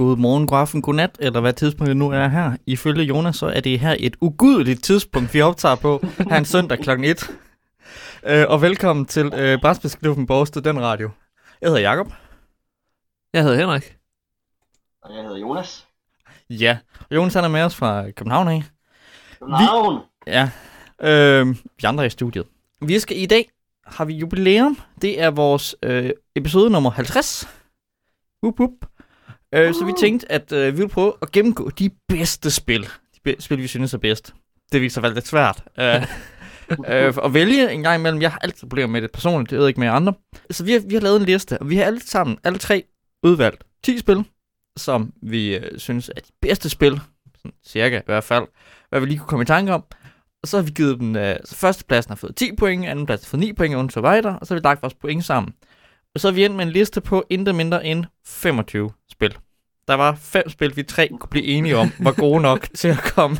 god morgen, god aften, god nat, eller hvad tidspunktet nu er her. Ifølge Jonas, så er det her et ugudeligt tidspunkt, vi optager på her en søndag kl. 1. Øh, og velkommen til øh, Brætspilsklubben på Aarhus den Radio. Jeg hedder Jakob. Jeg hedder Henrik. Og jeg hedder Jonas. Ja, og Jonas han er med os fra København af. København! Ja, øh, vi andre er i studiet. Vi skal i dag, har vi jubilæum. Det er vores øh, episode nummer 50. Up, up. Øh, så vi tænkte, at øh, vi ville prøve at gennemgå de bedste spil. De be- spil, vi synes er bedst. Det viser sig lidt svært. Øh, øh, at vælge en gang imellem. Jeg har altid problemer med det personligt, det ved jeg ikke med andre. Så vi har, vi har lavet en liste, og vi har alle sammen, alle tre, udvalgt 10 spil, som vi øh, synes er de bedste spil, sådan cirka i hvert fald, hvad vi lige kunne komme i tanke om. Og så har vi givet dem, øh, så førstepladsen har fået 10 point, andenpladsen har fået 9 point, og så videre, og så har vi lagt vores point sammen. Og så er vi endt med en liste på intet mindre end 25 spil. Der var fem spil, vi tre kunne blive enige om, var gode nok til at komme.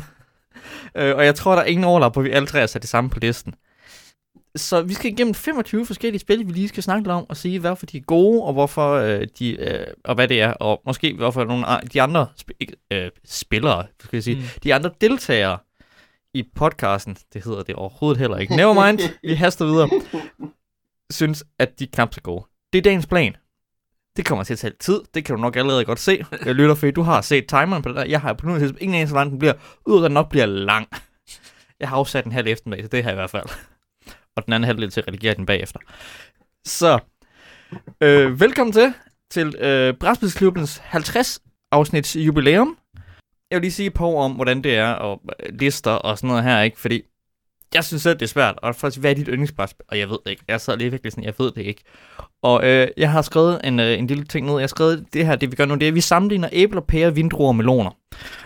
Øh, og jeg tror, der er ingen overlap, hvor vi alle tre har sat det samme på listen. Så vi skal igennem 25 forskellige spil, vi lige skal snakke lidt om, og sige, hvorfor de er gode, og hvorfor øh, de, øh, og hvad det er, og måske hvorfor nogle af de andre sp- øh, spillere, skal jeg sige, mm. de andre deltagere i podcasten, det hedder det overhovedet heller ikke. Nevermind, vi haster videre, synes, at de er knap så gode. Det er dagens plan. Det kommer til at tage tid. Det kan du nok allerede godt se. Jeg lytter, fordi du har set timeren på det der. Jeg har på nuværende tidspunkt ingen anelse, hvordan den bliver. Ud den nok bliver lang. Jeg har afsat en halv eftermiddag til det her i hvert fald. Og den anden halvdel til at redigere den bagefter. Så, øh, velkommen til, til øh, Brætspilsklubbens 50 afsnits jubilæum. Jeg vil lige sige et par ord om, hvordan det er, og lister og sådan noget her, ikke? Fordi jeg synes selv, det er svært. Og faktisk, hvad er dit yndlingsbrætspil? Og jeg ved det ikke. Jeg sad lige virkelig sådan, jeg ved det ikke. Og øh, jeg har skrevet en, øh, en lille ting ned. Jeg har skrevet det her, det vi gør nu, det er, at vi sammenligner æbler, pærer, vindruer og meloner.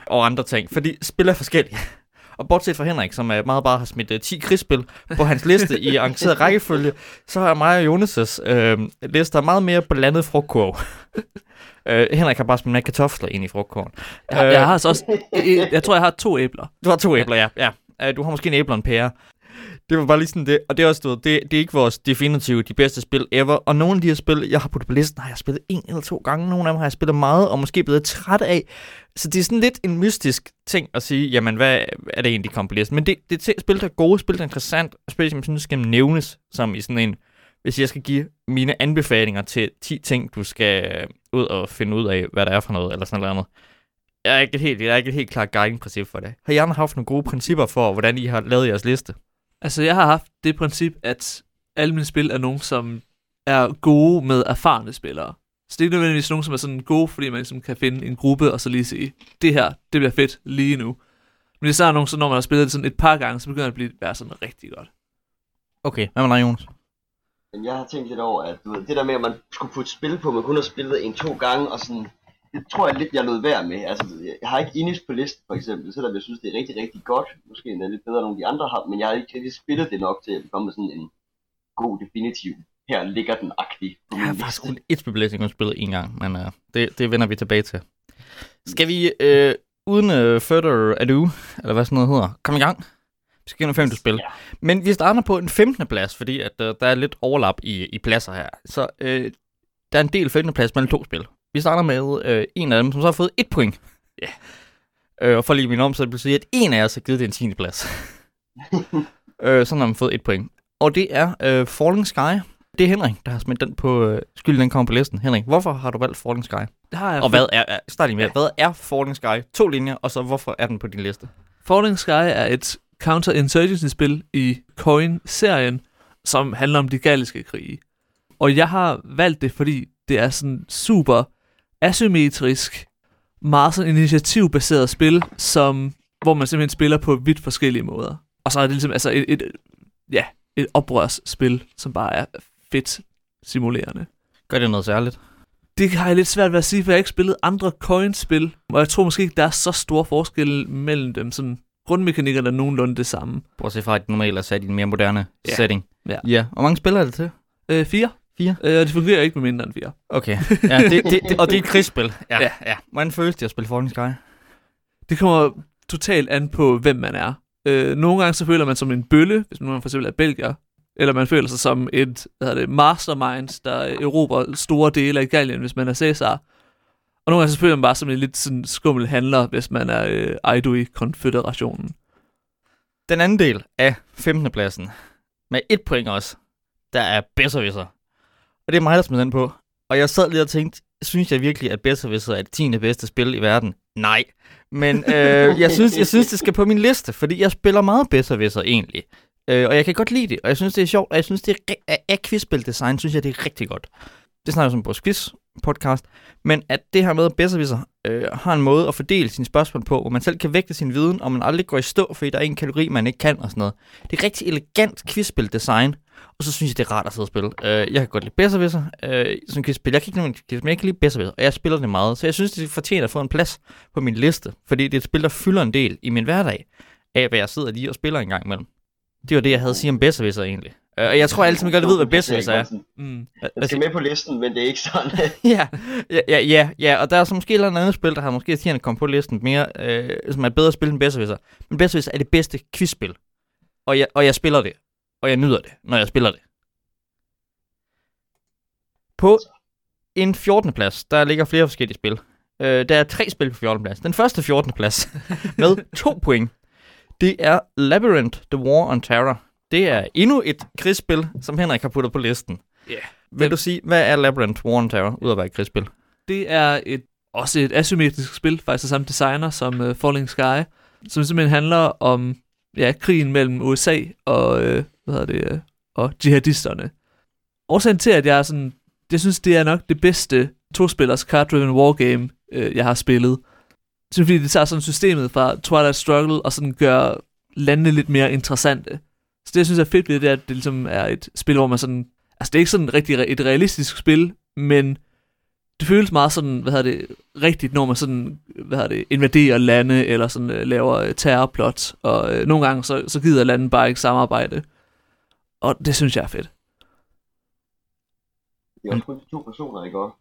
Og andre ting. Fordi spil er forskellige. Og bortset fra Henrik, som er meget bare har smidt uh, 10 krigsspil på hans liste i arrangeret rækkefølge, så har mig og Jonas' øh, lister meget mere blandet frugtkurv. øh, Henrik har bare smidt med kartofler ind i frugtkurven. Jeg, jeg har altså også... Jeg, jeg tror, jeg har to æbler. Du har to æbler, ja. ja. Uh, du har måske en æble og en pære. Det var bare lige sådan det. Og det er også, du ved, det, det er ikke vores definitive, de bedste spil ever. Og nogle af de her spil, jeg har puttet på listen, har jeg spillet en eller to gange. Nogle af dem har jeg spillet meget, og måske blevet træt af. Så det er sådan lidt en mystisk ting at sige, jamen hvad er det egentlig, kom på listen? Men det, det er spil, der er gode, spil, der er interessant, og spil, som jeg synes skal nævnes som i sådan en, hvis jeg skal give mine anbefalinger til 10 ting, du skal ud og finde ud af, hvad der er for noget, eller sådan noget andet. Jeg er ikke et helt, jeg er ikke et helt klart guiding-princip for det. Har I andre haft nogle gode principper for, hvordan I har lavet jeres liste? Altså, jeg har haft det princip, at alle mine spil er nogen, som er gode med erfarne spillere. Så det er ikke nødvendigvis nogen, som er sådan gode, fordi man ligesom kan finde en gruppe og så lige sige, det her, det bliver fedt lige nu. Men det er nogen, så når man har spillet det sådan et par gange, så begynder det at blive, være sådan rigtig godt. Okay, hvad med dig, Jonas? Men jeg har tænkt lidt over, at du ved, det der med, at man skulle putte spil på, man kun har spillet en to gange, og sådan, det tror jeg lidt, jeg lød værd med. Altså, jeg har ikke Inis på listen, for eksempel, selvom jeg synes, det er rigtig, rigtig godt. Måske endda lidt bedre, end nogle af de andre har, men jeg har ikke rigtig spillet det nok til at komme med sådan en god definitiv. Her ligger den agtig Jeg har faktisk kun et spil, jeg kun spillet en gang, men uh, det, det vender vi tilbage til. Skal vi, øh, uden uh, further ado, eller hvad sådan noget hedder, komme i gang? Vi skal gennem femte spil. Ja. Men vi starter på en 15. plads, fordi at, uh, der er lidt overlap i, i pladser her. Så øh, der er en del 15. plads mellem to spil. Vi starter med øh, en af dem, som så har fået et point. Ja. Øh, og for lige min om, så vil sige, at en af os har givet det en 10. plads. øh, sådan har man fået et point. Og det er øh, Falling Sky. Det er Henrik, der har smidt den på øh, skylden, den kommer på listen. Henrik, hvorfor har du valgt Falling Sky? Det har jeg Og hvad er, er start lige med, hvad er Falling Sky? To linjer, og så hvorfor er den på din liste? Falling Sky er et counter-insurgency-spil i Coin-serien, som handler om de galliske krige. Og jeg har valgt det, fordi det er sådan super asymmetrisk, meget sådan initiativbaseret spil, som, hvor man simpelthen spiller på vidt forskellige måder. Og så er det ligesom altså et, et, ja, et oprørsspil, som bare er fedt simulerende. Gør det noget særligt? Det har jeg lidt svært ved at sige, for jeg har ikke spillet andre coin-spil, og jeg tror måske ikke, der er så store forskelle mellem dem. Sådan, grundmekanikkerne er nogenlunde det samme. Bortset fra, at de normalt er sat i en mere moderne Ja. setting. Ja. ja. Hvor mange spiller er det til? Øh, fire. Fire? Øh, og det fungerer ikke med mindre end fire. Okay. Ja, det, det, det, og det er et krigsspil. Ja, ja. Ja. Hvordan føles det at spille Falling Sky? Det kommer totalt an på, hvem man er. Øh, nogle gange så føler man som en bølle, hvis man for eksempel er belgier. Eller man føler sig som et hvad det, mastermind, der erobrer store dele af Gallien, hvis man er Cæsar. Og nogle gange så føler man bare som en lidt sådan skummel handler, hvis man er øh, konfederationen. Den anden del af 15. pladsen, med et point også, der er Besserwisser. Og det er mig, der smider den på. Og jeg sad lige og tænkte, synes jeg virkelig, at Besserwisser er det 10. bedste spil i verden? Nej. Men øh, jeg, synes, jeg synes, det skal på min liste, fordi jeg spiller meget Besserwisser egentlig. Øh, og jeg kan godt lide det, og jeg synes, det er sjovt, og jeg synes, det er af, quizspil-design, synes jeg, det er rigtig godt. Det snakker jeg som på quiz podcast, men at det her med, at Besserwisser øh, har en måde at fordele sine spørgsmål på, hvor man selv kan vægte sin viden, og man aldrig går i stå, fordi der er en kategori, man ikke kan og sådan noget. Det er rigtig elegant quizspil-design, og så synes jeg, det er rart at sidde og spille. Øh, jeg kan godt lide Besserwisser øh, som quizspil. Jeg kan ikke nogen men jeg kan lide Besserwisser, og jeg spiller det meget. Så jeg synes, det fortjener at få en plads på min liste, fordi det er et spil, der fylder en del i min hverdag, af hvad jeg sidder lige og spiller en gang imellem. Det var det, jeg havde at sige om Besserwisser egentlig. Øh, og jeg tror altid, man godt ved, hvad Besserwisser er. Mm. Den skal med på listen, men det er ikke sådan. ja, ja, ja, ja, ja, og der er så måske et eller andet spil, der har måske tjent at komme på listen mere, øh, som er et bedre spil end Besserwisser. Men Besserwisser er det bedste quizspil. Og jeg, og jeg spiller det. Og jeg nyder det, når jeg spiller det. På en 14. plads, der ligger flere forskellige spil. Øh, der er tre spil på 14. plads. Den første 14. plads med to point, det er Labyrinth, The War on Terror. Det er endnu et krigsspil, som Henrik har puttet på listen. Ja. Yeah. Vil du sige, hvad er Labyrinth, War on Terror, ud af at være et krigsspil? Det er et, også et asymmetrisk spil, faktisk af samme designer som uh, Falling Sky, som simpelthen handler om ja, krigen mellem USA og, øh, hvad hedder det, øh, og jihadisterne. Årsagen til, at jeg er sådan, jeg synes, det er nok det bedste to-spillers card-driven wargame, øh, jeg har spillet. Det er fordi, det tager sådan systemet fra Twilight Struggle og sådan gør landene lidt mere interessante. Så det, jeg synes er fedt ved det, er, at det ligesom er et spil, hvor man sådan... Altså, det er ikke sådan rigtig et realistisk spil, men det føles meget sådan, hvad hedder det, rigtigt, når man sådan, hvad hedder det, invaderer lande, eller sådan uh, laver uh, terrorplot, og uh, nogle gange så, så gider landet bare ikke samarbejde. Og det synes jeg er fedt. Det er også kun to personer, ikke også?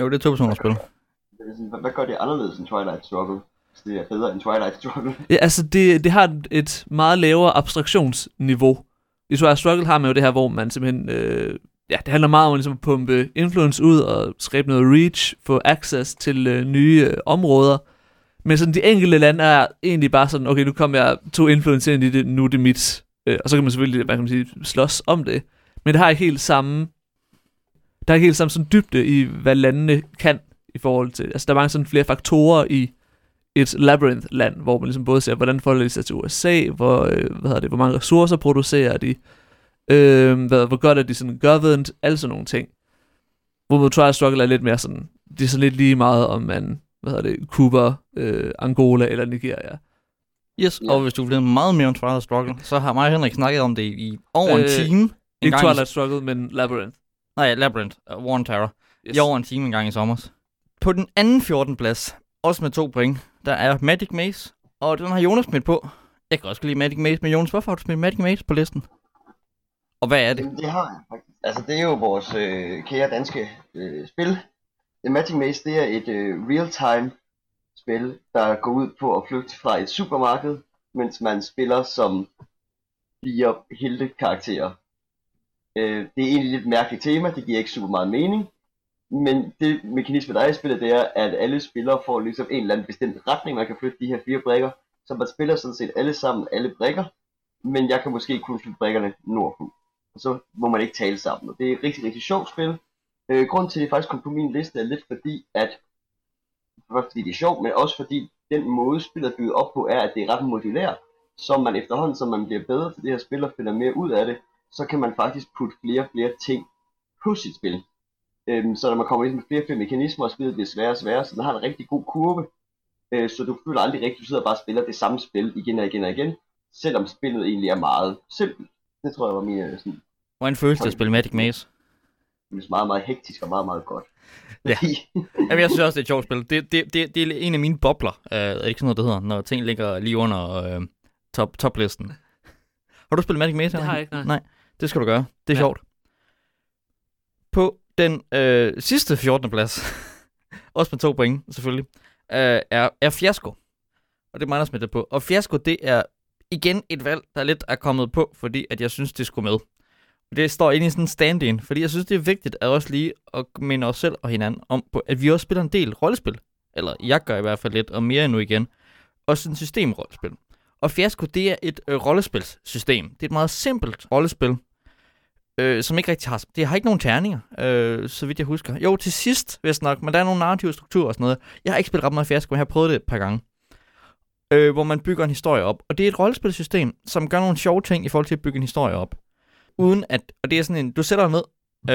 Jo, det er to personer spil. Det er sådan, Hvad, hvad gør det anderledes end Twilight Struggle? Det er bedre end Twilight Struggle. Ja, altså, det, det har et- meget lavere abstraktionsniveau. I Twilight Struggle har man jo det her, hvor man simpelthen... Øh, ja, det handler meget om ligesom at pumpe influence ud og skabe noget reach, få access til øh, nye øh, områder. Men sådan de enkelte lande er egentlig bare sådan, okay, nu kommer jeg to influence ind i det, nu er det mit. Øh, og så kan man selvfølgelig, hvad kan man sige, slås om det. Men det har ikke helt samme... Der er ikke helt samme sådan dybde i, hvad landene kan i forhold til... Altså, der er mange sådan flere faktorer i et labyrinth-land, hvor man ligesom både ser, hvordan forholder de sig til USA, hvor, øh, hvad hedder det, hvor mange ressourcer producerer de, øh, hvad, hvor godt er de sådan governed, alle sådan nogle ting. Hvor Trial Struggle er lidt mere sådan, det er sådan lidt lige meget, om man, hvad hedder det, Cuba, øh, Angola eller Nigeria. Yes, Ja. og hvis du vil vide meget mere om Twilight Struggle, så har mig og Henrik snakket om det i over en Øh, time. En Ikke gang i- Twilight Struggle, men Labyrinth. Nej, Labyrinth, uh, War on Terror. Yes. I over en time en gang i sommer. På den anden 14. plads, også med to point, der er Magic Maze, og den har Jonas smidt på. Jeg kan også lide Magic Maze, men Jonas, hvorfor har du smidt Magic Maze på listen? Og hvad er det? Jamen, det har jeg faktisk. Altså, det er jo vores øh, kære danske øh, spil. The Magic Maze, det er et øh, real-time spil, der går ud på at flygte fra et supermarked, mens man spiller som fire helte karakterer. Øh, det er egentlig lidt mærkeligt tema, det giver ikke super meget mening. Men det mekanisme, der er i spillet, det er, at alle spillere får ligesom en eller anden bestemt retning, man kan flytte de her fire brikker. Så man spiller sådan set alle sammen alle brikker, men jeg kan måske kun flytte brikkerne nordpå og så må man ikke tale sammen. Og det er et rigtig, rigtig sjovt spil. Øh, grunden til, at det faktisk kom på min liste, er lidt fordi, at fordi det er sjovt, men også fordi den måde, spillet er bygget op på, er, at det er ret modulært. Så man efterhånden, som man bliver bedre til det her spil og finder mere ud af det, så kan man faktisk putte flere og flere ting på sit spil. Øhm, så når man kommer ind med flere og flere mekanismer, og spillet bliver sværere og sværere, så den har en rigtig god kurve. Øh, så du føler aldrig rigtigt, du sidder bare og spiller det samme spil igen og igen og igen, selvom spillet egentlig er meget simpelt. Det tror jeg var min sådan, Hvordan føles det at spille Magic Maze? det er meget, meget hektisk og meget, meget godt. Ja. Jamen, jeg synes også, det er et sjovt spil. Det, det, det, det er en af mine bobler. Uh, er det ikke sådan noget, det hedder? Når ting ligger lige under uh, top, toplisten. Har du spillet Magic Maze? Det har jeg ikke, nej. Nej, det skal du gøre. Det er ja. sjovt. På den øh, sidste 14. plads, også med to point selvfølgelig, øh, er, er Fiasko. Og det er mig, der smidt på. Og Fiasko, det er igen et valg, der lidt er kommet på, fordi at jeg synes, det skulle med. Det står inde i sådan en stand-in, fordi jeg synes, det er vigtigt at også lige at minde os selv og hinanden om, på, at vi også spiller en del rollespil. Eller jeg gør i hvert fald lidt, og mere endnu igen. Også en systemrollespil. Og Fiasco, det er et øh, rollespilssystem. Det er et meget simpelt rollespil, øh, som ikke rigtig har... Det har ikke nogen terninger, øh, så vidt jeg husker. Jo, til sidst, hvis nok, men der er nogle narrative strukturer og sådan noget. Jeg har ikke spillet ret meget fiasko, men jeg har prøvet det et par gange. Øh, hvor man bygger en historie op. Og det er et rollespilsystem, som gør nogle sjove ting i forhold til at bygge en historie op. Uden at... Og det er sådan en... Du sætter dig ned,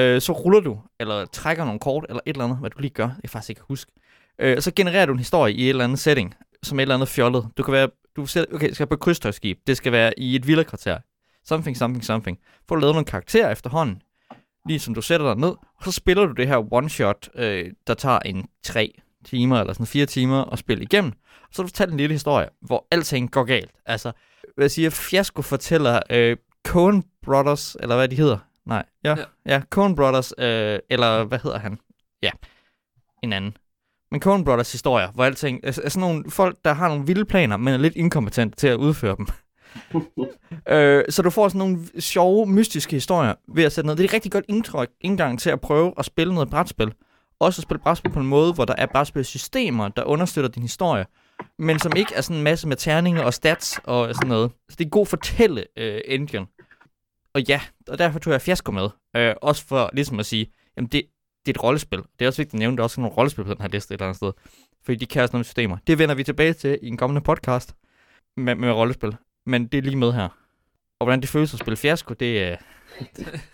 øh, så ruller du, eller trækker nogle kort, eller et eller andet, hvad du lige gør. Jeg kan faktisk ikke huske. Øh, så genererer du en historie i et eller andet setting, som et eller andet fjollet. Du kan være... Du sætter, okay, skal på et krydstøjskib. Det skal være i et villakvarter something, something, something. Får du lavet nogle karakterer efterhånden, lige som du sætter dig ned, og så spiller du det her one-shot, øh, der tager en tre timer, eller sådan fire timer at spille igennem. Og så har du fortalt en lille historie, hvor alting går galt. Altså, hvad jeg siger, Fiasco fortæller øh, Coen Brothers, eller hvad de hedder. Nej, ja, ja, ja Coen Brothers, øh, eller hvad hedder han? Ja, en anden. Men Coen Brothers historier, hvor alting er, er sådan nogle folk, der har nogle vilde planer, men er lidt inkompetente til at udføre dem øh, så du får sådan nogle sjove, mystiske historier ved at sætte noget. Det er et rigtig godt indtryk, indgang til at prøve at spille noget brætspil. Også at spille brætspil på en måde, hvor der er brætspilsystemer, der understøtter din historie, men som ikke er sådan en masse med terninger og stats og sådan noget. Så det er en god fortælle øh, engine. Og ja, og derfor tog jeg fiasko med. Øh, også for ligesom at sige, jamen det, det er et rollespil. Det er også vigtigt at nævne, at der er også nogle rollespil på den her liste et eller andet sted. Fordi de kan også nogle systemer. Det vender vi tilbage til i en kommende podcast med, med rollespil men det er lige med her. Og hvordan det føles at spille fiasko, det er,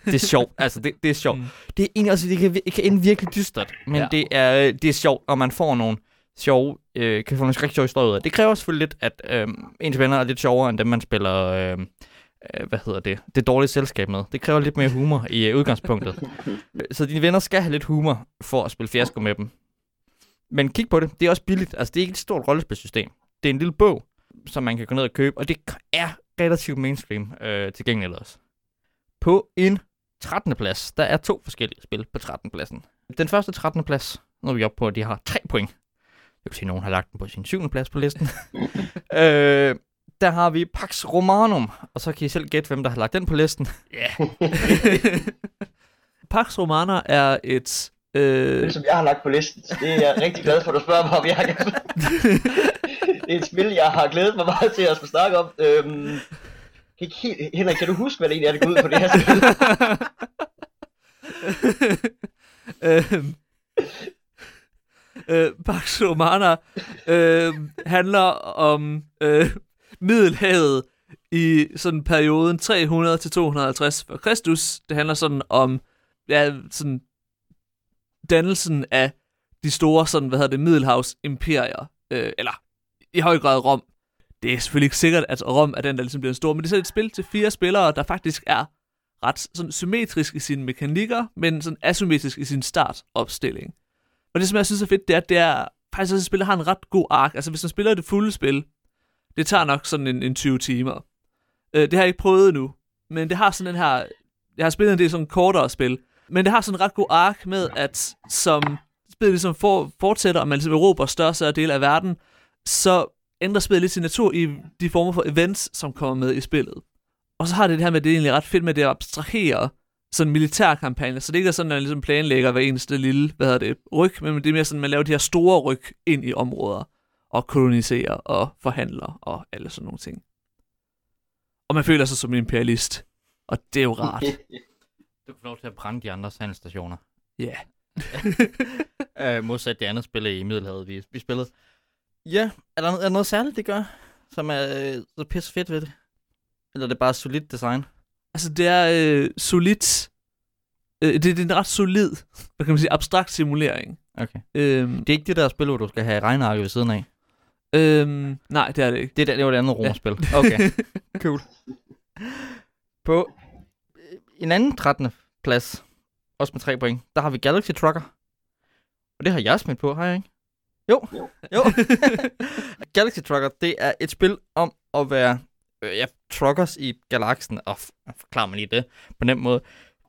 det er sjovt. Altså, det, det er sjovt. Mm. Det er egentlig også, det kan, det kan ende virkelig dystert, men ja. det, er, det er sjovt, og man får nogle sjove, øh, kan få nogle rigtig sjove historier ud af. Det kræver selvfølgelig lidt, at øh, ens venner er lidt sjovere, end dem, man spiller, øh, øh, hvad hedder det, det dårlige selskab med. Det kræver lidt mere humor i øh, udgangspunktet. Så dine venner skal have lidt humor for at spille fiasko med dem. Men kig på det, det er også billigt. Altså, det er ikke et stort rollespilsystem. Det er en lille bog, som man kan gå ned og købe, og det er relativt mainstream øh, tilgængeligt også. På en 13. plads, der er to forskellige spil på 13. pladsen. Den første 13. plads, nu er vi oppe på, at de har 3 point. Jeg kan se, at nogen har lagt den på sin 7. plads på listen. øh, der har vi Pax Romanum, og så kan I selv gætte, hvem der har lagt den på listen. Ja. Yeah. Pax Romana er et... Øh... Det, som jeg har lagt på listen. Det er jeg rigtig glad for, at du spørger mig om, jeg det er et spil, jeg har glædet mig meget til at skulle snakke om. Øhm, kan ikke helt, Henrik, kan du huske, hvad det egentlig er, det går ud på det her spil? øhm, øh, Pax Romana øh, handler om øh, Middelhavet i sådan perioden 300 til 250 for Kristus. Det handler sådan om ja, sådan dannelsen af de store sådan, hvad hedder det, Middelhavs imperier. Øh, eller i høj grad Rom. Det er selvfølgelig ikke sikkert, at Rom er den, der ligesom bliver stor, men det er et spil til fire spillere, der faktisk er ret sådan symmetrisk i sine mekanikker, men sådan asymmetrisk i sin startopstilling. Og det, som jeg synes er fedt, det er, at det er faktisk, at spillet har en ret god ark. Altså, hvis man spiller det fulde spil, det tager nok sådan en, en 20 timer. Øh, det har jeg ikke prøvet endnu, men det har sådan den her... Jeg har spillet en del sådan kortere spil, men det har sådan en ret god ark med, at som spillet ligesom for, fortsætter, og man ligesom erobrer større dele af verden, så ændrer spillet lidt sin natur i de former for events, som kommer med i spillet. Og så har det det her med, at det er egentlig ret fedt med det at abstrahere sådan militærkampagne, så det ikke er sådan, at man ligesom planlægger hver eneste lille, hvad hedder det, ryg, men det er mere sådan, at man laver de her store ryg ind i områder, og koloniserer og forhandler og alle sådan nogle ting. Og man føler sig som en imperialist, og det er jo rart. Du får lov til at brænde de andre sandstationer. Ja. Yeah. uh, modsat det andet spil i Middelhavet, vi, vi spillede. Ja, er der, er der noget særligt, det gør, som er øh, så pisse fedt ved det? Eller er det bare solidt design? Altså, det er øh, solidt. Øh, det, det er en ret solid, hvad kan man sige, abstrakt simulering. Okay. Øhm, det er ikke det der spil, hvor du skal have regnarket ved siden af? Øhm, nej, det er det ikke. Det, der, det var det andet romerspil. Ja. Okay, cool. På øh, en anden 13. plads, også med tre point, der har vi Galaxy Trucker. Og det har jeg smidt på, har jeg ikke? Jo, jo. jo. Galaxy Trucker, det er et spil om at være øh, ja, truckers i galaksen, og forklarer man lige det på den måde.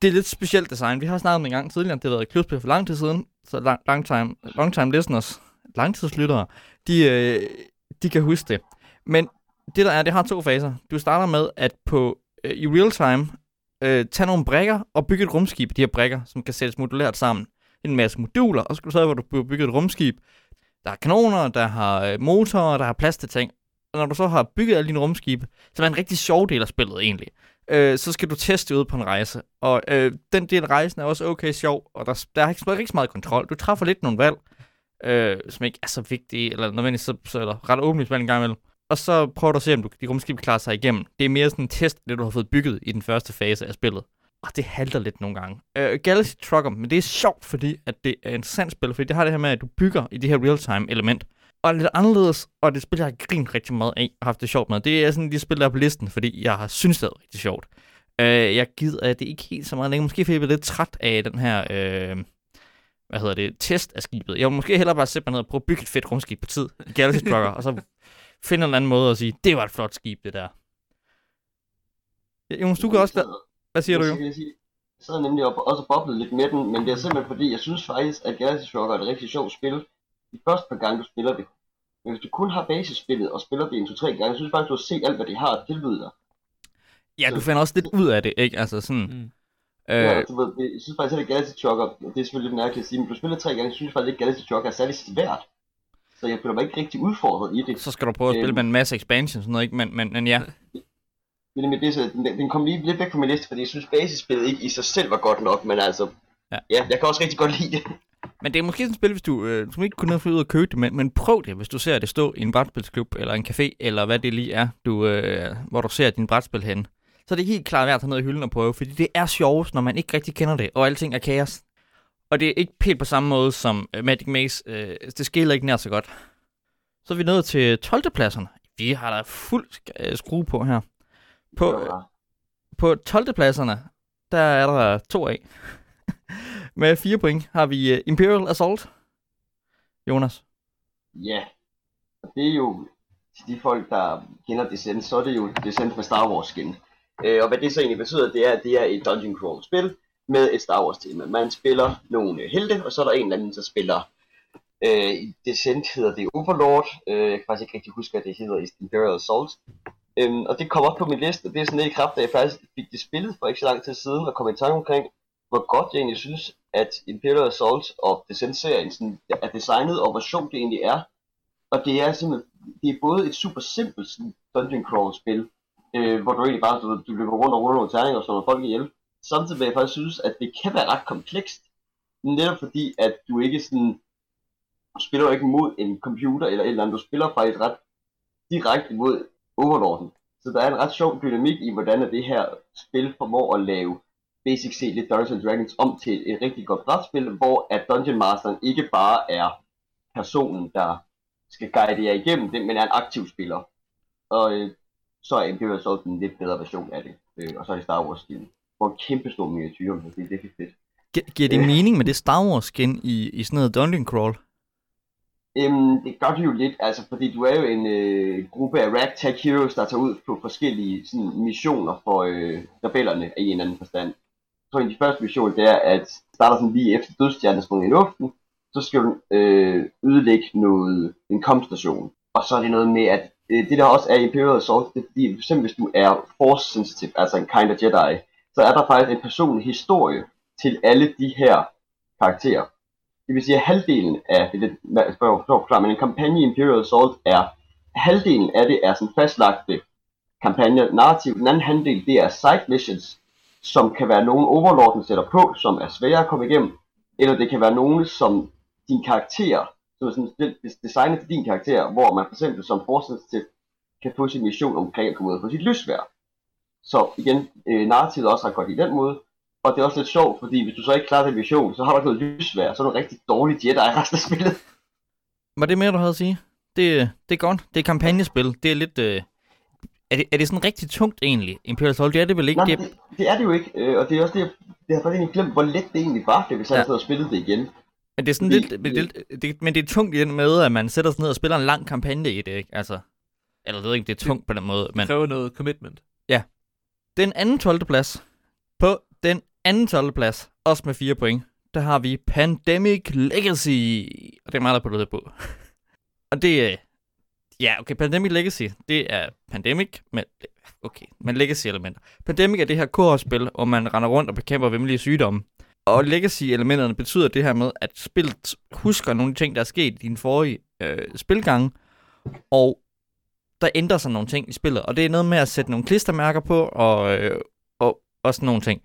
Det er lidt specielt design. Vi har snakket om en gang tidligere, det har været et klubspil for lang tid siden, så lang, long, time, long time listeners, langtidslyttere, de, øh, de kan huske det. Men det der er, det har to faser. Du starter med, at på øh, i real time øh, tage nogle brækker og bygge et rumskib af de her brækker, som kan sættes modulært sammen. En masse moduler, og så skal du så hvor du bygger et rumskib. Der er kanoner, der har øh, motorer, der har plads til ting. Og når du så har bygget alle dine rumskibe, så er det en rigtig sjov del af spillet egentlig. Øh, så skal du teste ud på en rejse. Og øh, den del af rejsen er også okay sjov, og der, der er ikke, der er ikke så meget kontrol. Du træffer lidt nogle valg, øh, som ikke er så vigtige, eller nødvendigvis så, så eller ret åbenlyst en gang imellem. Og så prøver du at se, om du, de rumskib klarer sig igennem. Det er mere sådan en test af det, du har fået bygget i den første fase af spillet. Og det halter lidt nogle gange. Øh, Galaxy Trucker, men det er sjovt, fordi at det er en sand spil, fordi det har det her med, at du bygger i det her real-time element. Og er lidt anderledes, og det spil, jeg har grint rigtig meget af og haft det sjovt med. Det er sådan de spil, der er på listen, fordi jeg har synes, det er rigtig sjovt. Øh, jeg gider det ikke helt så meget længere. Måske fordi jeg lidt træt af den her... Øh, hvad hedder det, test af skibet. Jeg vil måske hellere bare sætte mig ned og prøve at bygge et fedt rumskib på tid i Galaxy Trucker, og så finde en eller anden måde at sige, det var et flot skib, det der. Jonas, du kan også... Hvad siger du, jo? Jeg sad nemlig op, også boblet lidt med den, men det er simpelthen fordi, jeg synes faktisk, at Galaxy Trucker er et rigtig sjovt spil. De første par gange, du spiller det. Men hvis du kun har basisspillet og spiller det en, to, tre gange, så synes jeg faktisk, du har set alt, hvad det har at tilbyde dig. Ja, du finder også lidt ud af det, ikke? Altså sådan... Mm. Øh, ja, du ved, jeg synes faktisk, at Galaxy Trucker, det er selvfølgelig lidt mærkeligt at sige, men du spiller tre gange, synes jeg faktisk, at Galaxy Trucker er særlig svært. Så jeg føler mig ikke rigtig udfordret i det. Så skal du prøve at spille øhm, med en masse expansion, sådan noget, ikke? Men, men, men ja. Men, men det, så, den, den kom lige lidt væk fra min liste, fordi jeg synes, basisspillet ikke i sig selv var godt nok, men altså, ja, ja jeg kan også rigtig godt lide det. Men det er måske sådan et spil, hvis du, øh, du ikke kunne få ud og købe det, men, men prøv det, hvis du ser det stå i en brætspilsklub, eller en café, eller hvad det lige er, du, øh, hvor du ser din brætspil hen. Så er det helt klart værd at tage ned i hylden og prøve, fordi det er sjovt, når man ikke rigtig kender det, og alting er kaos. Og det er ikke helt på samme måde som uh, Magic Maze. Uh, det skiller ikke nær så godt. Så er vi nået til 12. pladserne. Vi har da fuld uh, skrue på her. På, på 12. pladserne, der er der to af. Med fire point har vi uh, Imperial Assault. Jonas. Ja, og det er jo til de folk, der kender Descent, så er det jo Descent med Star Wars skin. Øh, og hvad det så egentlig betyder, det er, at det er et dungeon crawl spil med et Star Wars tema. Man spiller nogle helte, og så er der en eller anden, der spiller øh, Descent hedder det Overlord. Øh, jeg kan faktisk ikke rigtig huske, hvad det hedder i Imperial Assault. Øh, og det kom op på min liste, og det er sådan lidt i kraft af, at jeg faktisk fik det spillet for ikke så lang tid siden, og kom i tanke omkring, hvor godt jeg egentlig synes, at Imperial Assault og Descent-serien sådan, er designet, og hvor sjovt det egentlig er. Og det er simpelthen, det er både et super simpelt sådan, dungeon crawl spil, øh, hvor du egentlig bare du, du løber rundt og ruller nogle terninger og slår folk ihjel. Samtidig vil jeg faktisk synes, at det kan være ret komplekst, netop fordi, at du ikke sådan, du spiller jo ikke mod en computer eller et eller andet, du spiller faktisk ret direkte mod overlorden. Så der er en ret sjov dynamik i, hvordan det her spil formår at lave basic set lidt Dungeons Dragons om til et rigtig godt brætspil, hvor at Dungeon Masteren ikke bare er personen, der skal guide jer igennem det, men er en aktiv spiller. Og øh, så er Imperial Assault en lidt bedre version af det. Øh, og så er det Star Wars skin. Hvor en kæmpe stor miniatyr, det er virkelig fedt. Gi- giver det øh. mening med det Star Wars skin i, i sådan noget Dungeon Crawl? Øhm, det gør de jo lidt, altså fordi du er jo en øh, gruppe af ragtag heroes, der tager ud på forskellige sådan, missioner for øh, rebellerne i en eller anden forstand. Så en af de første missioner, det er, at starter sådan lige efter dødstjernen i luften, så skal du øh, ødelægge noget, en komstation. Og så er det noget med, at øh, det der også er i Imperial Assault, det er fordi, for eksempel hvis du er force sensitive, altså en kind of Jedi, så er der faktisk en personlig historie til alle de her karakterer. Det vil sige, at halvdelen af, det er lidt klar, men en kampagne i Imperial Assault er, halvdelen af det er sådan fastlagte kampagne narrativ, den anden halvdel, det er side missions, som kan være nogen overlorden sætter på, som er svære at komme igennem, eller det kan være nogen, som din karakter så er sådan designet til din karakter, hvor man for eksempel som til kan få sin mission omkring at komme ud og få sit lysvær. Så igen, øh, narrativet også har godt i den måde, og det er også lidt sjovt, fordi hvis du så ikke klarer den mission, så har du ikke noget lysvær, så er du rigtig dårlig Jedi i resten af spillet. Var det mere, du havde at sige? Det, det er godt. Det er kampagnespil. Det er lidt... Øh... Er det, er det sådan rigtig tungt egentlig, Imperial Assault? Det er det vel ikke? Nej, det, det er det jo ikke, øh, og det er også det, det har faktisk egentlig glemt, hvor let det egentlig var, det hvis jeg ja. havde spillet det igen. Men det er sådan lidt, det, det, det, men det er tungt i den med, at man sætter sig ned og spiller en lang kampagne i det, ikke? Altså, eller det ved ikke, det er tungt på den måde. Men... Det kræver noget commitment. Ja. Den anden 12. plads. På den anden 12. plads, også med 4 point, der har vi Pandemic Legacy. Og det er meget, der på det på. og det, er... Ja, okay, Pandemic Legacy, det er Pandemic, men okay, men Legacy-elementer. Pandemic er det her koop-spil, hvor man render rundt og bekæmper vemmelige sygdomme. Og Legacy-elementerne betyder det her med, at spillet husker nogle ting, der er sket i din forrige øh, spilgange, og der ændrer sig nogle ting i spillet. Og det er noget med at sætte nogle klistermærker på, og, øh, og, og sådan nogle ting.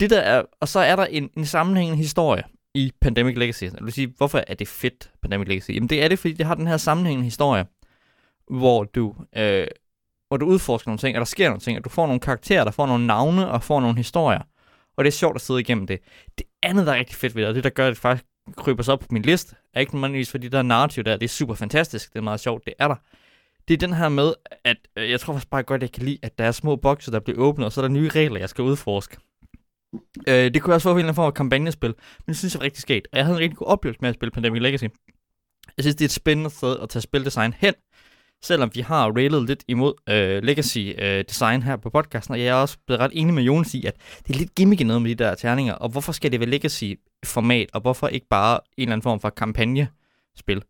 Det der er, og så er der en, en sammenhængende historie i Pandemic Legacy. Jeg vil sige, hvorfor er det fedt, Pandemic Legacy? Jamen det er det, fordi det har den her sammenhængende historie, hvor du, øh, hvor du udforsker nogle ting, og der sker nogle ting, og du får nogle karakterer, der får nogle navne og får nogle historier. Og det er sjovt at sidde igennem det. Det andet, der er rigtig fedt ved det, og det der gør, at det faktisk kryber sig op på min liste, er ikke nødvendigvis, fordi der er narrativ der, det er super fantastisk, det er meget sjovt, det er der. Det er den her med, at øh, jeg tror faktisk bare godt, jeg kan lide, at der er små bokse, der bliver åbnet, og så er der nye regler, jeg skal udforske. Øh, det kunne også få en eller anden form for kampagnespil, men det synes jeg er rigtig skægt. Og jeg havde en rigtig god oplevelse med at spille Pandemic Legacy. Jeg synes, det er et spændende sted at tage spildesign hen, selvom vi har railet lidt imod øh, legacy øh, design her på podcasten, og jeg er også blevet ret enig med Jonas i, at det er lidt gimmicky noget med de der terninger, og hvorfor skal det være legacy format, og hvorfor ikke bare en eller anden form for kampagnespil?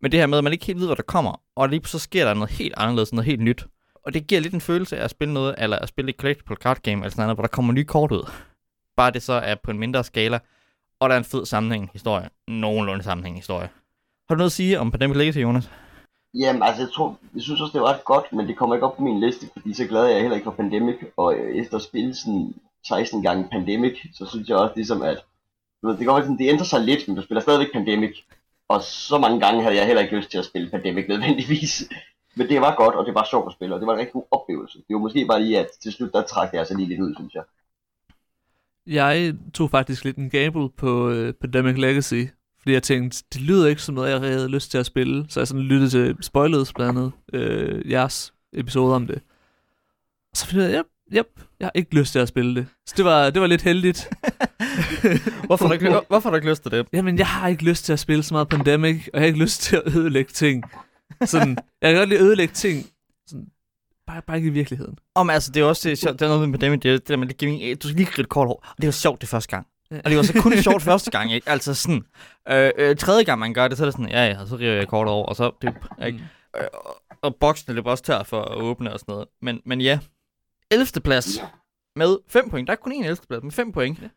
Men det her med, at man ikke helt ved, hvad der kommer, og lige så sker der noget helt anderledes, noget helt nyt. Og det giver lidt en følelse af at spille noget, eller at spille et collectible card game, eller sådan noget, hvor der kommer nye kort ud. Bare det så er på en mindre skala, og der er en fed sammenhæng historie. Nogenlunde sammenhæng historie. Har du noget at sige om Pandemic Legacy, Jonas? Jamen, altså, jeg tror, jeg synes også, det var ret godt, men det kommer ikke op på min liste, fordi så glad er jeg heller ikke for Pandemic, og øh, efter at spille sådan 16 gange Pandemic, så synes jeg også ligesom, at du ved, det, går, sådan, det ændrer sig lidt, men du spiller stadigvæk Pandemic, og så mange gange havde jeg heller ikke lyst til at spille Pandemic nødvendigvis. Men det var godt, og det var sjovt at spille, og det var en rigtig god oplevelse. Det var måske bare lige, at til slut, der trak det altså lige lidt ud, synes jeg. Jeg tog faktisk lidt en gamble på uh, Pandemic Legacy, fordi jeg tænkte, det lyder ikke som noget, jeg havde lyst til at spille. Så jeg sådan lyttede til Spoilers blandt andet, øh, jeres episode om det. Og så finder jeg, yep, yep, jeg har ikke lyst til at spille det. Så det var, det var lidt heldigt. hvorfor, har du ikke, hvorfor har du ikke lyst til det? Jamen, jeg har ikke lyst til at spille så meget Pandemic, og jeg har ikke lyst til at ødelægge ting. Sådan, jeg kan godt lide at ødelægge ting, bare, bare ikke i virkeligheden. Om altså, det er også det, sjovt, det er noget med Pandemic, det, det der med, det, du skal lige grille kort hår, og det var sjovt det første gang. Og det var så kun sjovt første gang, ikke? Altså sådan, øh, øh, tredje gang man gør det, så er det sådan, ja ja, så river jeg kort over, og så, det, ikke? Mm. Øh, og, og boksen løber også tør for at åbne og sådan noget. Men, men ja, 11. plads med 5 point. Der er kun én 11. plads med 5 point. Ja.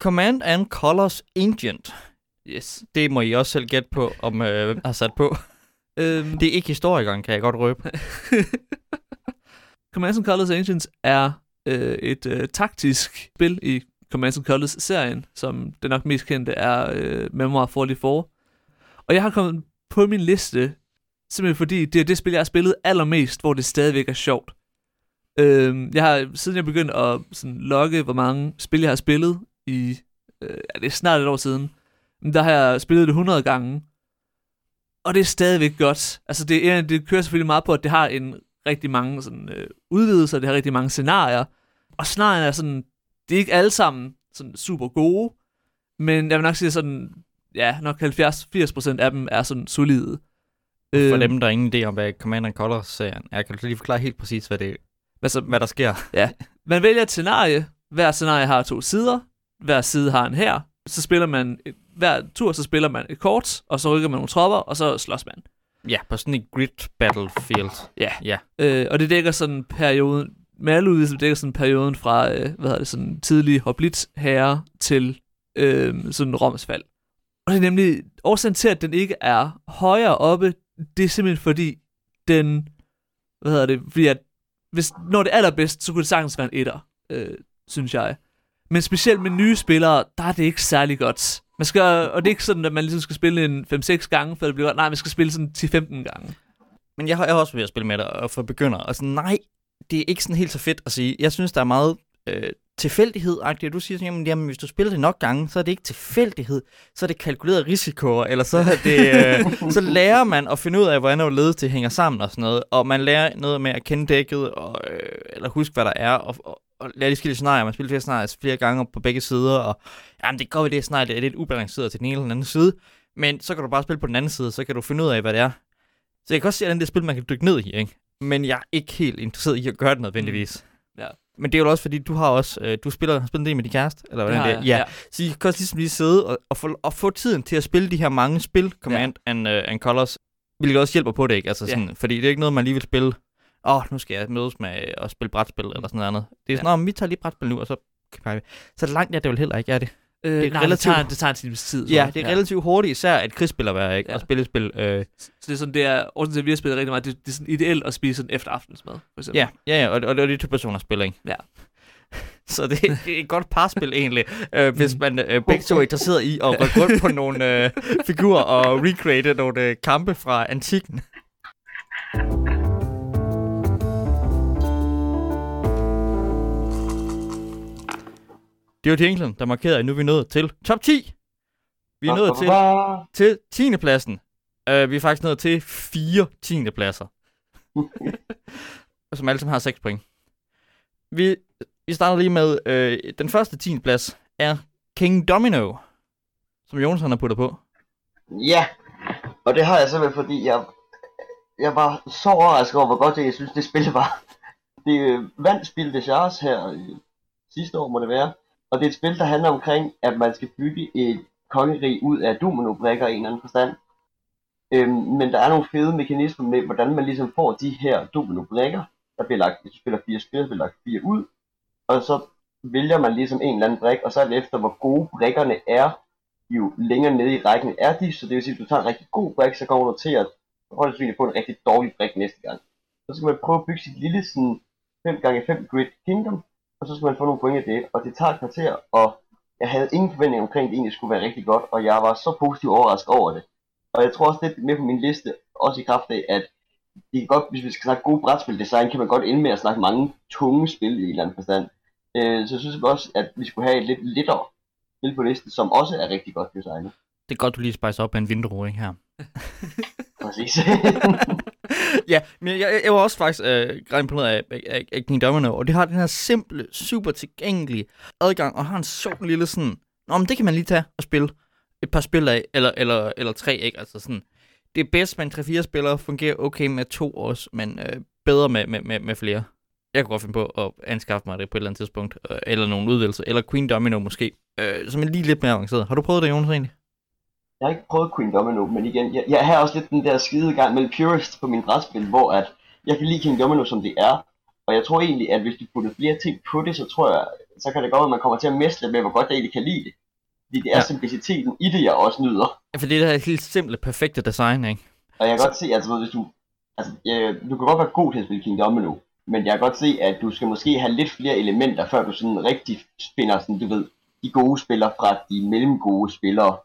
Command and Colors Ancient. Yes. Det må I også selv gætte på, om øh, hvem har sat på. Øhm. Det er ikke historikeren, kan jeg godt røbe. Command and Colors Ancients er øh, et øh, taktisk spil i Command Colors-serien, som det nok mest kendte er øh, Memoir 44. Og jeg har kommet på min liste, simpelthen fordi det er det spil, jeg har spillet allermest, hvor det stadigvæk er sjovt. Øh, jeg har, siden jeg begyndte at sådan, logge, hvor mange spil jeg har spillet i, øh, ja, det er snart et år siden, men der har jeg spillet det 100 gange, og det er stadigvæk godt. Altså det, er, det kører selvfølgelig meget på, at det har en rigtig mange sådan, øh, udvidelser, det har rigtig mange scenarier, og scenarierne er sådan de er ikke alle sammen sådan super gode, men jeg vil nok sige sådan, ja, nok 70-80% af dem er sådan solide. For øh, dem, der er ingen idé om, hvad Commander Colors-serien er, kan du lige forklare helt præcis, hvad, det, hvad, så, hvad der sker? Ja, man vælger et scenarie. Hver scenarie har to sider. Hver side har en her. Så spiller man, et, hver tur, så spiller man et kort, og så rykker man nogle tropper, og så slås man. Ja, på sådan et grid battlefield. Ja, ja. Øh, og det dækker sådan perioden, med alle udvidelser dækker sådan perioden fra, øh, hvad hedder det, sådan tidlig hoplits herre til øh, sådan Roms fald. Og det er nemlig årsagen til, at den ikke er højere oppe, det er simpelthen fordi, den, hvad hedder det, fordi at hvis, når det er allerbedst, så kunne det sagtens være en etter, øh, synes jeg. Men specielt med nye spillere, der er det ikke særlig godt. Man skal, og det er ikke sådan, at man ligesom skal spille en 5-6 gange, for det bliver godt. Nej, man skal spille sådan 10-15 gange. Men jeg har, jeg har også ved at spille med dig, og for begynder, og sådan, nej, det er ikke sådan helt så fedt at sige. Jeg synes, der er meget øh, tilfældighed -agtigt. Du siger sådan, jamen, jamen, hvis du spiller det nok gange, så er det ikke tilfældighed, så er det kalkuleret risiko, eller så, er det, øh, så lærer man at finde ud af, hvordan og ledes det hænger sammen og sådan noget, og man lærer noget med at kende dækket, og, øh, eller huske, hvad der er, og, og, og lære de forskellige scenarier. Man spiller flere scenarier flere gange på begge sider, og jamen, det går ved det scenarie, det er lidt ubalanceret til den ene eller den anden side, men så kan du bare spille på den anden side, så kan du finde ud af, hvad det er. Så jeg kan også se, at den der spil, man kan dykke ned i, ikke? men jeg er ikke helt interesseret i at gøre det nødvendigvis. Mm. Ja. Men det er jo også fordi, du har også, øh, du spiller, spiller en del med din kæreste, eller hvordan det er? Ja. ja. Så I kan også ligesom lige sidde og, og, få, og få tiden til at spille de her mange spil, Command ja. and, uh, and Colors. hvilket også hjælper på det, ikke? Altså Ja. sådan, Fordi det er ikke noget, man lige vil spille. Åh, oh, nu skal jeg mødes med og spille brætspil eller sådan noget andet. Det er sådan, Ja. ja. vi tager lige brætspil nu, og så. Så langt er det vel heller ikke, er det? Øh, Det er nej, relativt- det tager, det tager en times tid. tror Ja, det er relativt hurtigt, især et krigsspil at være, ikke? Ja. Ja. Og spille spil. Øh, Så det er sådan, det er, årsagen til, at vi har spillet rigtig meget, det, det er sådan ideelt at spise sådan efter aftensmad, for eksempel. ja, ja, ja, og, og det er de to personer spiller, ikke? Ja. Så det, det er et godt parspil egentlig, øh, hvis man øh, begge to er interesseret i at rykke rundt på nogle øh, figurer og recreate nogle øh, kampe fra antikken. Det var til England, der markerede, at nu er vi nået til top 10. Vi er nået til til 10. pladsen. Uh, vi er faktisk nået til 4 10. pladser. som alle sammen har 6 point. Vi, vi starter lige med, øh, den første 10. plads er King Domino, som Jonas han har puttet på. Ja, og det har jeg simpelthen, fordi jeg, jeg var så overrasket over, hvor godt det, jeg synes, det spil var. Det øh, vandt Spil de Charles her øh, sidste år, må det være. Og det er et spil, der handler omkring, at man skal bygge et kongerige ud af dominobrikker i en eller anden forstand. Øhm, men der er nogle fede mekanismer med, hvordan man ligesom får de her dominobrikker. Der bliver lagt, hvis du spiller fire spil, bliver lagt fire ud. Og så vælger man ligesom en eller anden brik, og så er det efter, hvor gode brikkerne er, jo længere nede i rækken er de, så det vil sige, at hvis du tager en rigtig god brik, så kommer du til at holde sandsynligt få en rigtig dårlig brik næste gang. Så skal man prøve at bygge sit lille sådan 5x5 grid kingdom, og så skal man få nogle point af det, og det tager et kvarter, og jeg havde ingen forventning omkring, at det egentlig skulle være rigtig godt, og jeg var så positivt overrasket over det. Og jeg tror også lidt med på min liste, også i kraft af, at det kan godt, hvis vi skal snakke gode brætspildesign, kan man godt ende med at snakke mange tunge spil i en eller anden forstand. Øh, så jeg synes også, at vi skulle have et lidt lettere spil på listen, som også er rigtig godt designet. Det er godt, du lige spicer op med en vindruing her. Præcis. ja, men jeg, jeg var også faktisk øh, ret imponeret af, af, af King Domino, og det har den her simple, super tilgængelige adgang, og har en sjov lille sådan, Nå, men det kan man lige tage og spille et par spil af, eller, eller, eller tre, ikke? Altså sådan, det er bedst med en 3-4 spillere, fungerer okay med to også, men øh, bedre med, med, med, med flere. Jeg kunne godt finde på at anskaffe mig det på et eller andet tidspunkt, øh, eller nogle udvidelser, eller Queen Domino måske, øh, som er lige lidt mere avanceret. Har du prøvet det, Jonas, egentlig? Jeg har ikke prøvet Queen Domino, men igen, jeg, jeg har også lidt den der skide gang med purist på min brætspil, hvor at jeg kan lide King Domino, som det er. Og jeg tror egentlig, at hvis du putter flere ting på det, så tror jeg, så kan det godt at man kommer til at mestre med, hvor godt jeg egentlig kan lide det. Fordi det er Ja. simpliciteten i det, jeg også nyder. Ja, for det er her helt simple, perfekte design, ikke? Og jeg kan godt se, altså hvis du, altså, jeg, du kan godt være god til at spille King Domino, men jeg kan godt se, at du skal måske have lidt flere elementer, før du sådan rigtig finder sådan, du ved, de gode spillere fra de mellemgode spillere.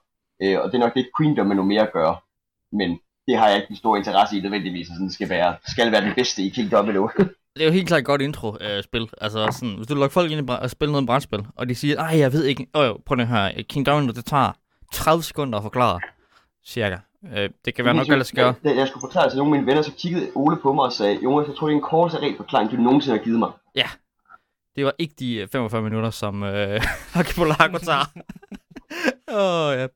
Øh, og det er nok det, Queen Domino mere gør. Men det har jeg ikke en stor interesse i nødvendigvis, at sådan skal være, skal være den bedste i King Domino. Det er jo helt klart et godt intro-spil. altså sådan, hvis du lukker folk ind i at spille noget brætspil, og de siger, ej, jeg ved ikke, åh, jo, prøv at høre, King Domino, det tager 30 sekunder at forklare, cirka. Øh, det kan være nok, skal gøre. Da jeg skulle forklare til nogle af mine venner, så kiggede Ole på mig og sagde, Jonas, jeg tror, det er en korteste regel forklaring, du nogensinde har givet mig. Det var ikke de øh, 45 minutter, som øh, Archipelago tager. Åh, oh, ja.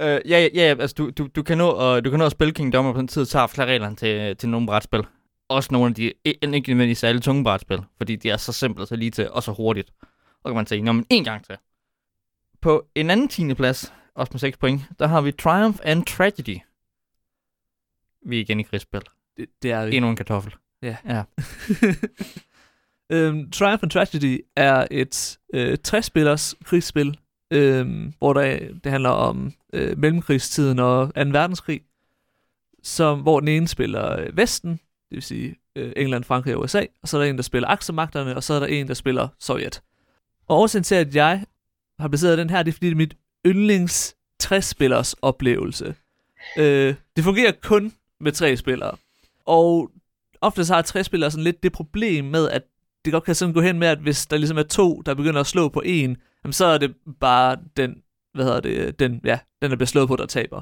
Øh, ja, ja, ja, altså du, du, du, kan nå, at, du kan nå at spille King Domino på den tid, tager flere reglerne til, til nogle brætspil. Også nogle af de, ikke nødvendigvis særlig tunge brætspil, fordi de er så simple, så lige til, og så hurtigt. Og kan man sige, når man en gang til. På en anden 10. plads, også med 6 point, der har vi Triumph and Tragedy. Vi er igen i krigsspil. Det, det er vi. Endnu en kartoffel. Ja. ja. øhm, Triumph and Tragedy er et øh, 60-spillers krigsspil, øhm, hvor der, det handler om øh, mellemkrigstiden og 2. verdenskrig, som, hvor den ene spiller øh, Vesten, det vil sige øh, England, Frankrig og USA, og så er der en, der spiller aksemagterne, og så er der en, der spiller Sovjet. Og årsagen til, at jeg har placeret den her, det er fordi, det er mit yndlings 60-spillers oplevelse. Øh, det fungerer kun med tre spillere. Og ofte så har tre spillere sådan lidt det problem med, at det godt kan sådan gå hen med, at hvis der ligesom er to, der begynder at slå på en, jamen så er det bare den, hvad hedder det, den, ja, den der bliver slået på, der taber.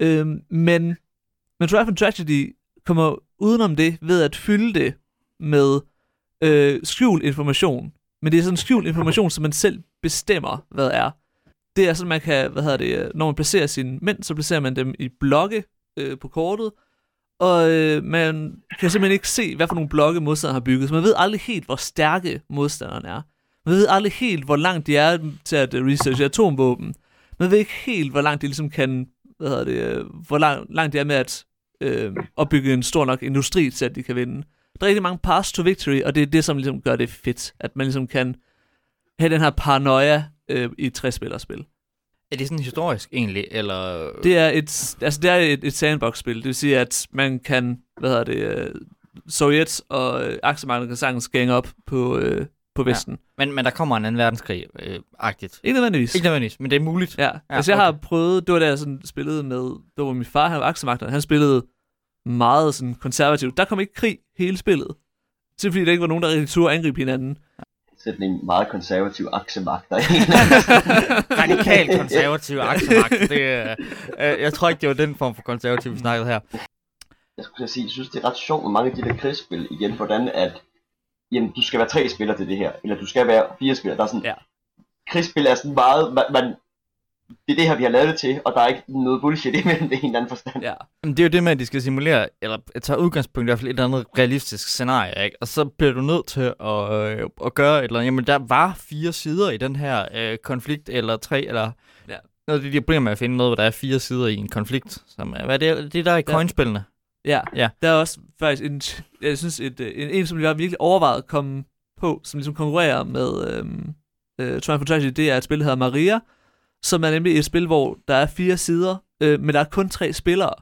Øhm, men, men Triumph and Tragedy kommer udenom det ved at fylde det med øh, skjult information. Men det er sådan skjult information, som man selv bestemmer, hvad er. Det er sådan, man kan, hvad hedder det, øh, når man placerer sine mænd, så placerer man dem i blokke øh, på kortet, og øh, man kan simpelthen ikke se, hvad for nogle blokke modstanderen har bygget, så man ved aldrig helt, hvor stærke modstanderen er. Man ved aldrig helt, hvor langt de er til at øh, researche atomvåben. Man ved ikke helt, hvor langt de ligesom kan, hvad hedder det, øh, hvor lang, langt de er med at øh, opbygge en stor nok industri til, at de kan vinde. Der er rigtig mange paths to victory, og det er det, som ligesom gør det fedt. At man ligesom kan have den her paranoia øh, i et tre-spillerspil. Er det sådan historisk egentlig, eller... Det er et, altså det er et, et sandbox-spil. Det vil sige, at man kan, hvad hedder det, øh, Sovjet og øh, aktiemarkedet kan sagtens gænge op på, øh, på Vesten. Ja. Men, men der kommer en anden verdenskrig-agtigt. Ikke nødvendigvis. Ikke nødvendigvis, men det er muligt. Ja, ja altså jeg har prøvet, det var da jeg sådan spillede med, det var min far, han var aktiemagter, han spillede meget sådan konservativt. Der kom ikke krig hele spillet. Simpelthen fordi der ikke var nogen, der rigtig turde angribe hinanden. Sætning meget konservativ aksemagt. Radikalt konservativ aksemagt. Det, øh, jeg tror ikke, det var den form for konservativ, vi snakkede her. Jeg skulle sige, jeg synes, det er ret sjovt med mange af de der krigsspil igen, hvordan at jamen, du skal være tre spillere til det her, eller du skal være fire spillere. Der er sådan, ja. krigsspil er sådan meget, man, man, det er det her, vi har lavet det til, og der er ikke noget bullshit imellem det i en eller anden forstand. Ja. Men det er jo det med, at de skal simulere, eller tage udgangspunkt i hvert fald et eller andet realistisk scenarie, ikke? og så bliver du nødt til at, øh, at gøre et eller andet. Jamen, der var fire sider i den her øh, konflikt, eller tre, eller... Ja. Noget af det, de problemer med at finde noget, hvor der er fire sider i en konflikt. Som, hvad er det, det der er i Ja. coinspillene? Ja, Ja. der er også faktisk en, jeg synes, et, øh, en, en som jeg har virkelig overvejet at komme på, som ligesom konkurrerer med øhm, øh, Triumph of Tragedy, det er et spil, der hedder Maria, som er nemlig et spil, hvor der er fire sider, øh, men der er kun tre spillere.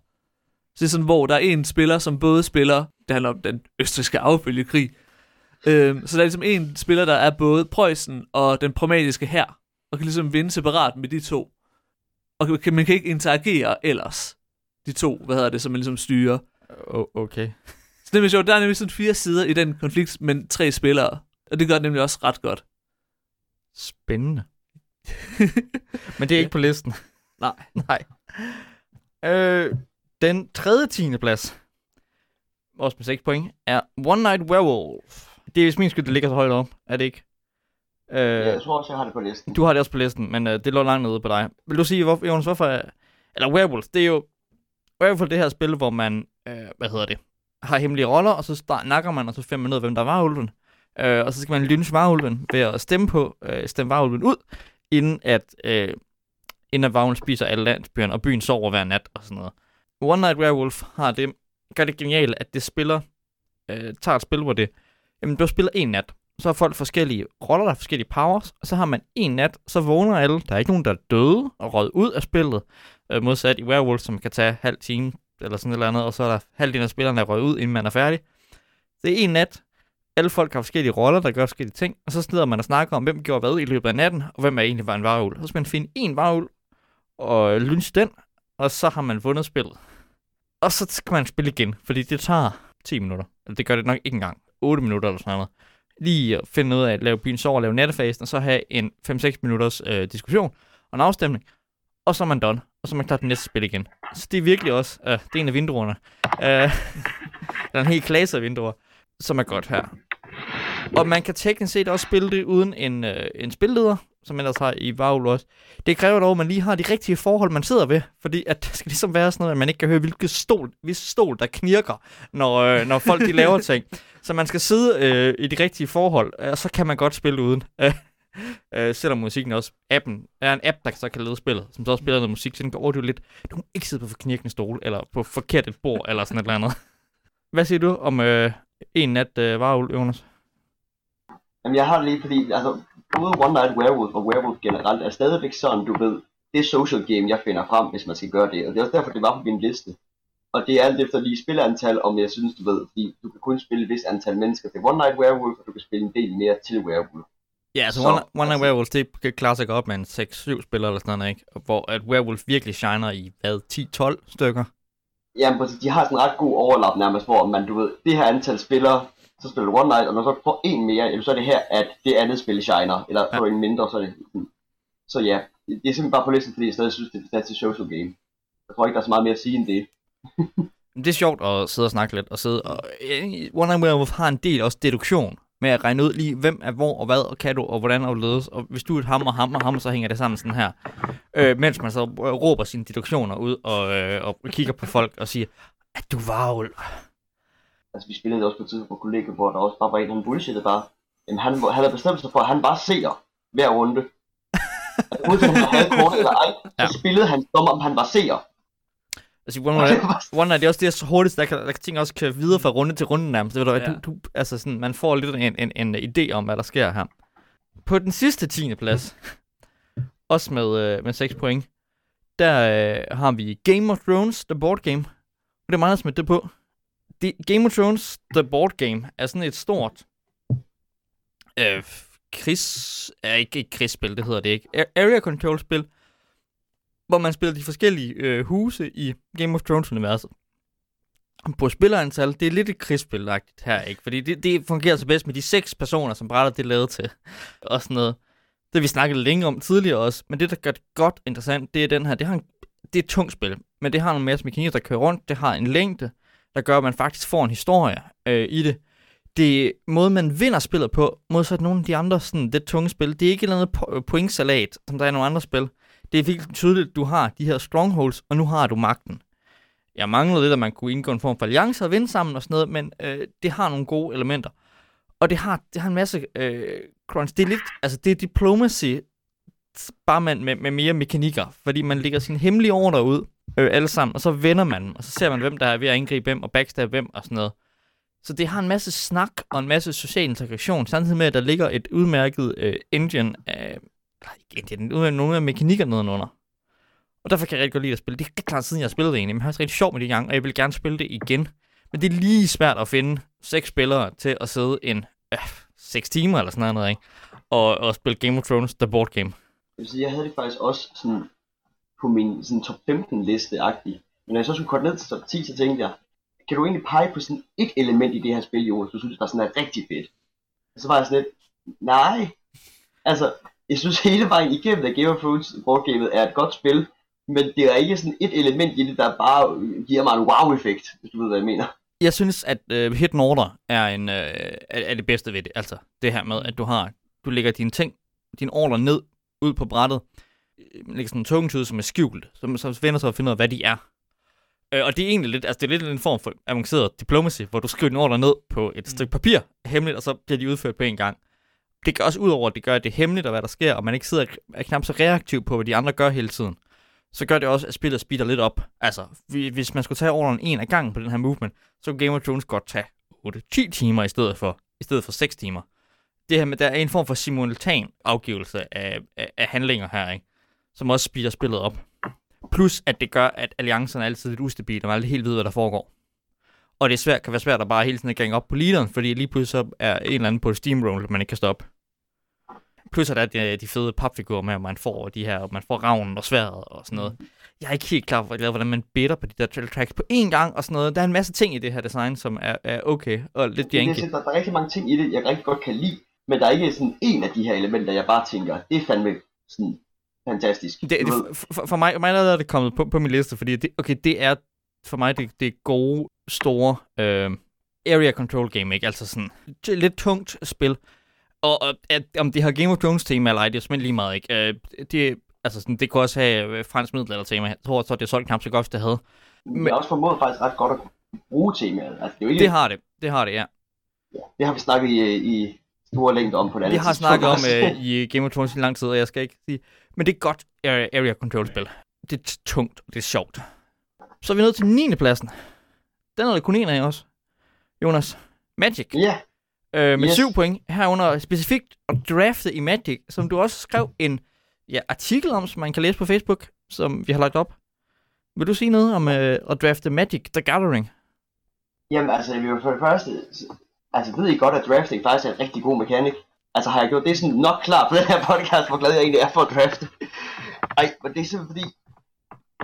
Så det er sådan, hvor der er en spiller, som både spiller, det handler om den østriske affølgekrig, øh, så der er ligesom en spiller, der er både Preussen og den pragmatiske her, og kan ligesom vinde separat med de to. Og kan, man kan ikke interagere ellers, de to, hvad hedder det, som man ligesom styrer. Oh, okay. Så det er sjovt, der er nemlig sådan fire sider i den konflikt, men tre spillere. Og det gør det nemlig også ret godt. Spændende. Men det er ikke på listen. Nej. Nej. Øh, den tredje tiende plads, også med 6 point, er One Night Werewolf. Det er vist min skyld, det ligger så højt op. Er det ikke? Øh, Jeg tror også, jeg har det på listen. du har det også på listen, men øh, det lå langt nede på dig. Vil du sige, hvor, Jonas, hvorfor... er- Eller Werewolf, det er jo... Werewolf det her spil, hvor man... Øh, hvad hedder det? Har hemmelige roller, og så start, nakker man, og så finder man ud af, hvem der var ulven. Øh, og så skal man lynche varulven ved at stemme på, øh, stemme varulven ud, inden at, øh, inden at varulven spiser alle landsbyerne, og byen sover hver nat og sådan noget. One Night Werewolf har det, gør det genialt, at det spiller, øh, tager et spil, hvor det, jamen du spiller en nat, så har folk forskellige roller, der har forskellige powers, og så har man en nat, så vågner alle, der er ikke nogen, der er døde og røget ud af spillet, øh, modsat i Werewolf, som kan tage halv time, eller sådan et eller andet, og så er der halvdelen af spillerne, der er røget ud, inden man er færdig. Det er en nat, alle folk har forskellige roller, der gør forskellige ting, og så sidder man og snakker om, hvem gjorde hvad i løbet af natten, og hvem er egentlig var en varulv. Så skal man finde en varulv, og lynche den, og så har man vundet spillet. Og så skal man spille igen, fordi det tager 10 minutter. Eller det gør det nok ikke engang. 8 minutter eller sådan noget. Lige at finde ud af at lave byen over, og lave nattefasen, og så have en 5-6 minutters øh, diskussion og en afstemning. Og så er man done. Og så er man klar til næste spil igen. Så det er virkelig også, øh, det er en af vinduerne. Øh, der er en hel klasse af vinduer, som er godt her. Og man kan teknisk set også spille det uden en, øh, en spilleder, som ellers har i Vavl også. Det kræver dog, at man lige har de rigtige forhold, man sidder ved. Fordi at det skal ligesom være sådan noget, at man ikke kan høre, hvilket stol, hvis stol der knirker, når, øh, når folk de laver ting. Så man skal sidde øh, i de rigtige forhold, og så kan man godt spille uden. Øh, selvom musikken også, appen, er en app, der så kan lede spillet, som så også spiller noget musik, så den kan overdøve lidt. Du må ikke sidde på for knirkende stol, eller på forkert et bord, eller sådan et eller andet. Hvad siger du om øh, en nat øh, varulv, Jonas? Jamen, jeg har det lige, fordi altså, både One Night Werewolf og Werewolf generelt er stadigvæk sådan, du ved, det social game, jeg finder frem, hvis man skal gøre det. Og det er også derfor, det var på min liste. Og det er alt efter lige spilleantal, om jeg synes, du ved, fordi du kan kun spille et vis antal mennesker til One Night Werewolf, og du kan spille en del mere til Werewolf. Ja, altså Så, One, One Night altså- Werewolf, det kan klare sig op med en 6-7 spillere eller sådan noget, ikke? Hvor at Werewolf virkelig shiner i, hvad, 10-12 stykker? Jamen, præcis, de har sådan en ret god overlap nærmest, hvor man, du ved, det her antal spillere, så spiller du One Night, og når du så får en mere, jamen, så er det her, at det andet spil shiner, eller Ja. får en mindre, så er det sådan. Så ja, det er simpelthen bare på listen, fordi jeg stadig synes, det er et fantastisk social game. Jeg tror ikke, der er så meget mere at sige end det. Det er sjovt at sidde og snakke lidt, og sidde og... One Night Werewolf har en del også deduktion, med at regne ud lige, hvem er hvor, og hvad, og kan du, og hvordan og ledes. Og hvis du er et ham og ham og ham, så hænger det sammen sådan her. Øh, mens man så råber sine deduktioner ud, og, øh, og kigger på folk og siger, at du var Altså, vi spillede også på et tidspunkt på kollegiet, hvor der også bare var en eller bullshit, der bare, jamen, han, han havde bestemt sig for, at han bare seer hver runde. uanset om han havde kort eller ej, så Ja. spillede han som om han var seer. Altså, One Night, One Night, det er også det, er så hurtigt, der kan, der kan ting også køre videre fra runde til runde nærmest. Det, ved du, Ja. du, du, altså sådan, man får lidt en, en, en idé om, hvad der sker her. På den sidste 10. plads, også med, øh, med 6 point, der øh, har vi Game of Thrones, The Board Game. Og det er meget at smide det på. Det, Game of Thrones, The Board Game, er sådan et stort øh, krigs... Er ikke et krigsspil, det hedder det ikke. Area Control spil, hvor man spiller de forskellige øh, huse i Game of Thrones-universet. På spillerantal, det er lidt et krigsspil her, ikke? Fordi det, det fungerer så bedst med de seks personer, som brættet det er lavet til. Og sådan noget. Det vi snakket længe om tidligere også, men det, der gør det godt interessant, det er den her, det, har en, det er et tungt spil, men det har nogle masse mekanikker, der kører rundt, det har en længde, der gør, at man faktisk får en historie øh, i det. Det er måden, man vinder spillet på, modsat nogle af de andre sådan, det tunge spil. Det er ikke et eller andet po- pointsalat, som der er i nogle andre spil. Det er virkelig tydeligt, at du har de her strongholds, og nu har du magten. Jeg manglede lidt, at man kunne indgå en form for alliance og vinde sammen og sådan noget, men øh, det har nogle gode elementer. Og det har, det har en masse øh, crunch. Det er lidt, altså det er diplomacy, bare man med, med mere mekanikker, fordi man lægger sine hemmelige ordre ud, øh, alle sammen, og så vender man dem, og så ser man, hvem der er ved at angribe hvem, og backstab hvem, og sådan noget. Så det har en masse snak og en masse social integration, samtidig med, at der ligger et udmærket øh, engine af, eller ikke engine, ud af nogle af mekanikker nedenunder. Og derfor kan jeg rigtig godt lide at spille. Det er rigtig klart siden, jeg har spillet det egentlig, men jeg har også rigtig sjov med det i gang, og jeg vil gerne spille det igen. Men det er lige svært at finde seks spillere til at sidde en øh, 6 timer eller sådan noget, ikke? Og, og spille Game of Thrones, The Board Game. Jeg sige, jeg havde det faktisk også sådan på min sådan top 15 liste agtig. Men når jeg så skulle korte ned til top 10, så tænkte jeg, kan du egentlig pege på sådan et element i det her spil, Jonas, du synes, der sådan er rigtig fedt? Og så var jeg sådan lidt, nej. Altså, jeg synes hele vejen igennem, at Game of Thrones boardgamet er et godt spil, men det er ikke sådan et element i det, der bare giver mig en wow-effekt, hvis du ved, hvad jeg mener. Jeg synes, at øh, Hidden Order er, en, øh, er, det bedste ved det. Altså, det her med, at du har, du lægger dine ting, dine order ned, ud på brættet, øh, lægger sådan en tokens ud, som er skjult, som så vender sig og finder ud af, hvad de er. Øh, og det er egentlig lidt, altså det er lidt en form for avanceret diplomacy, hvor du skriver din order ned på et stykke papir, hemmeligt, og så bliver de udført på en gang. Det gør også ud over, at det gør, at det er hemmeligt, og hvad der sker, og man ikke sidder er knap så reaktiv på, hvad de andre gør hele tiden. Så gør det også, at spillet speeder lidt op. Altså, hvis man skulle tage orderen en af gangen på den her movement, så kunne Game of Thrones godt tage 8-10 timer i stedet for, i stedet for 6 timer. Det her med, der er en form for simultan afgivelse af, af, af handlinger her, ikke? som også speeder spillet op. Plus, at det gør, at alliancerne er altid lidt ustabile, og man aldrig helt ved, hvad der foregår. Og det er svært, kan være svært at bare hele tiden gange op på leaderen, fordi lige pludselig så er en eller anden på et steamroll, man ikke kan stoppe. Plus at der er de, de fede papfigurer med, at man får de her, man får ravnen og sværet og sådan noget. Jeg er ikke helt klar for, hvordan man bitter på de der trail tracks på én gang og sådan noget. Der er en masse ting i det her design, som er, er okay og lidt Det, er janky. der, er rigtig mange ting i det, jeg rigtig godt kan lide, men der er ikke sådan en af de her elementer, jeg bare tænker, det er fandme sådan fantastisk. Det, det, for, for, for mig, mig der er det kommet på, på min liste, fordi det, okay, det er for mig det, det er gode, store øh, area control game, ikke? Altså sådan lidt tungt spil. Og, og at, om det har Game of Thrones tema eller ej, det er simpelthen lige meget, ikke? Øh, det, altså sådan, det kunne også have øh, fransk middelalder tema. Jeg tror, så det er solgt knap så godt, det havde. Men jeg har også formået faktisk ret godt at bruge temaet. Altså, det er jo ikke, Det har det. Det har det, ja. det har vi snakket i, i store længder om på det Vi andet har tidspunkt snakket om øh, i Game of Thrones i lang tid, og jeg skal ikke sige... Men det er godt area, area control spil. Det er tungt, og det er sjovt. Så er vi nået til 9. pladsen. Den er der kun en af også. Jonas. Magic. Ja, Øh, med Yes. 7 point. Herunder specifikt at drafte i Magic, som du også skrev en ja, artikel om, som man kan læse på Facebook, som vi har lagt op. Vil du sige noget om øh, at drafte Magic The Gathering? jamen altså, jo for det første, altså ved I godt, at drafting faktisk er en rigtig god mekanik? Altså har jeg gjort det sådan nok klar på den her podcast, hvor glad jeg egentlig er for at drafte. Ej, men det er simpelthen fordi,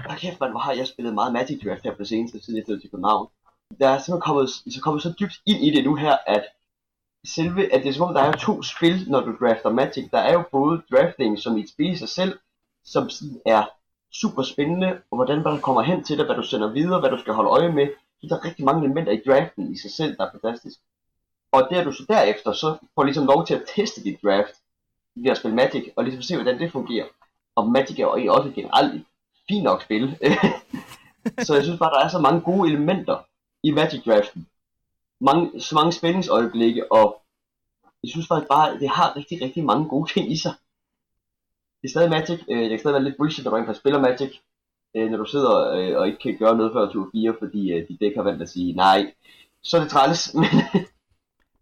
hold kæft man, hvor har jeg spillet meget Magic Draft her på det seneste, siden jeg flyttede til København. Der er simpelthen kommet, så kommet så dybt ind i det nu her, at selve, at det er som om, der er to spil, når du drafter Magic. Der er jo både drafting som i et spil i sig selv, som sådan er super spændende, og hvordan man kommer hen til det, hvad du sender videre, hvad du skal holde øje med. Så der er rigtig mange elementer i draften i sig selv, der er fantastisk. Og der du så derefter, så får ligesom lov til at teste dit draft ved at spille Magic, og ligesom se, hvordan det fungerer. Og Magic er jo også generelt et fint nok spil. så jeg synes bare, der er så mange gode elementer i Magic draften. Mange, så mange spændingsøjeblikke, og jeg synes faktisk bare, at det har rigtig, rigtig mange gode ting i sig. Det er stadig Magic. Øh, det kan stadig være lidt bullshit, når du rent spiller Magic. øh, når du sidder øh, og ikke kan gøre noget før tur 4, fordi øh, dit dæk har valgt at sige nej, så er det træls, men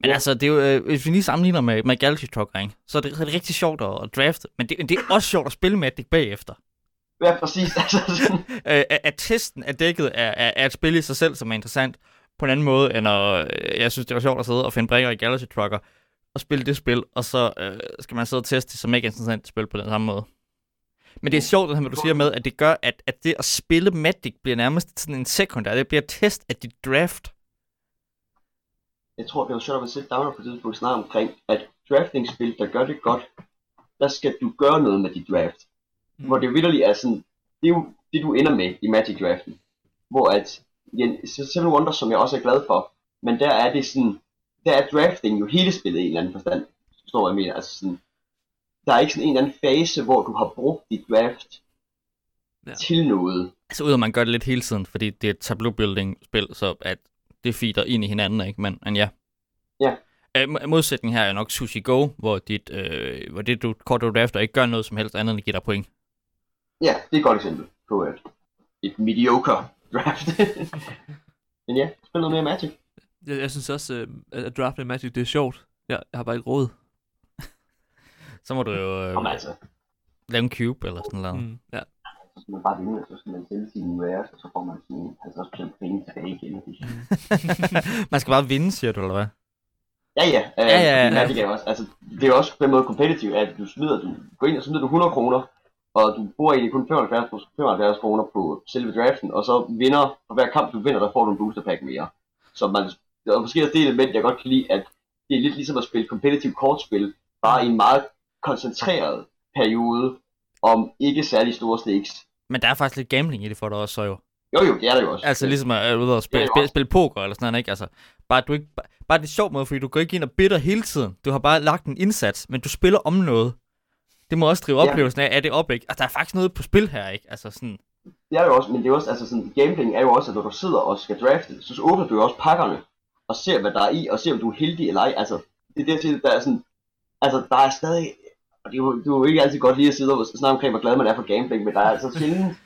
Men altså, det er jo, øh, hvis vi lige sammenligner med, med Galaxy Trucker, ikke? så er det, er det rigtig sjovt at, at drafte. Men det, det er også sjovt at spille med det bagefter. ja, præcis, altså sådan, Øh, at, at testen af dækket er, er, er et spil i sig selv, som er interessant på en anden måde, end at, øh, jeg synes, det var sjovt at sidde og finde brækker i Galaxy Trucker og spille det spil, og så øh, skal man sidde og teste det som ikke er interessant spil på den samme måde. Men det er sjovt, det her, du siger med, at det gør, at, at det at spille Magic bliver nærmest sådan en sekundær. Det bliver test af dit draft. jeg tror, det var sjovt at sætte Downer på det tidspunkt snakke omkring, at draftingspil, der gør det godt, der skal du gøre noget med dit draft. Mm. Hvor det vidderligt er sådan, det er jo det, du ender med i Magic Draften. Hvor at, Seven Wonders, som jeg også er glad for, men der er det sådan, der er drafting jo hele spillet i en eller anden forstand. Forstår jeg mener? Altså sådan, der er ikke sådan en eller anden fase, hvor du har brugt dit draft Ja. til noget. Altså ud af, at man gør det lidt hele tiden, fordi det er et tableau building spil, så at det feeder ind i hinanden, ikke? Men, men ja. Ja. Øh, mo- modsætning her er nok Sushi Go, hvor, dit, øh, hvor det du kort du drafter ikke gør noget som helst andet end at give dig point. Ja, det er et godt eksempel på et, et mediocre draft. men ja, spil noget mere Magic. Jeg, jeg synes også, øh, at drafte i Magic, det er sjovt. Jeg, jeg har bare ikke råd. Så må du jo øh, altså, lave en cube eller sådan noget. Mm. Mm, ja. så skal man bare vinde, så skal man sælge sine rares, og så får man sådan 50% penge tilbage igen. man skal bare vinde, siger du, eller hvad? Ja, ja. Øh, Ja, ja, ja. Magic er også, altså, det er jo også på en måde competitive, at du smider, du går ind og smider du 100 kroner, og du bruger egentlig kun 75, pro- 75 kroner på selve draften, og så vinder, for hver kamp du vinder, der får du en booster pack mere. Så man, er måske også det element, jeg godt kan lide, at det er lidt ligesom at spille competitive kortspil, bare i en meget koncentreret periode, om ikke særlig store stakes. Men der er faktisk lidt gambling i det for dig også, så jo. Jo jo, det er der jo også. Altså ligesom at ud og spille, Det spille, spille poker eller sådan noget, ikke? Altså, bare, du ikke, bare, bare det er sjovt måde, fordi du går ikke ind og bitter hele tiden. Du har bare lagt en indsats, men du spiller om noget. Det må også drive Ja. oplevelsen af, at det er op, ikke? Altså, der er faktisk noget på spil her, ikke? Altså sådan, Det er jo også, men det er også, altså sådan, gambling er jo også, at når du sidder og skal drafte, så åbner du jo også pakkerne, og ser, hvad der er i, og ser, om du er heldig eller ej. Altså, det er det, jeg siger, der er sådan, altså, der er stadig, og det er jo, det er jo ikke altid godt lige at sidde og snakke omkring, hvor glad man er for gambling, men der er altså sjældent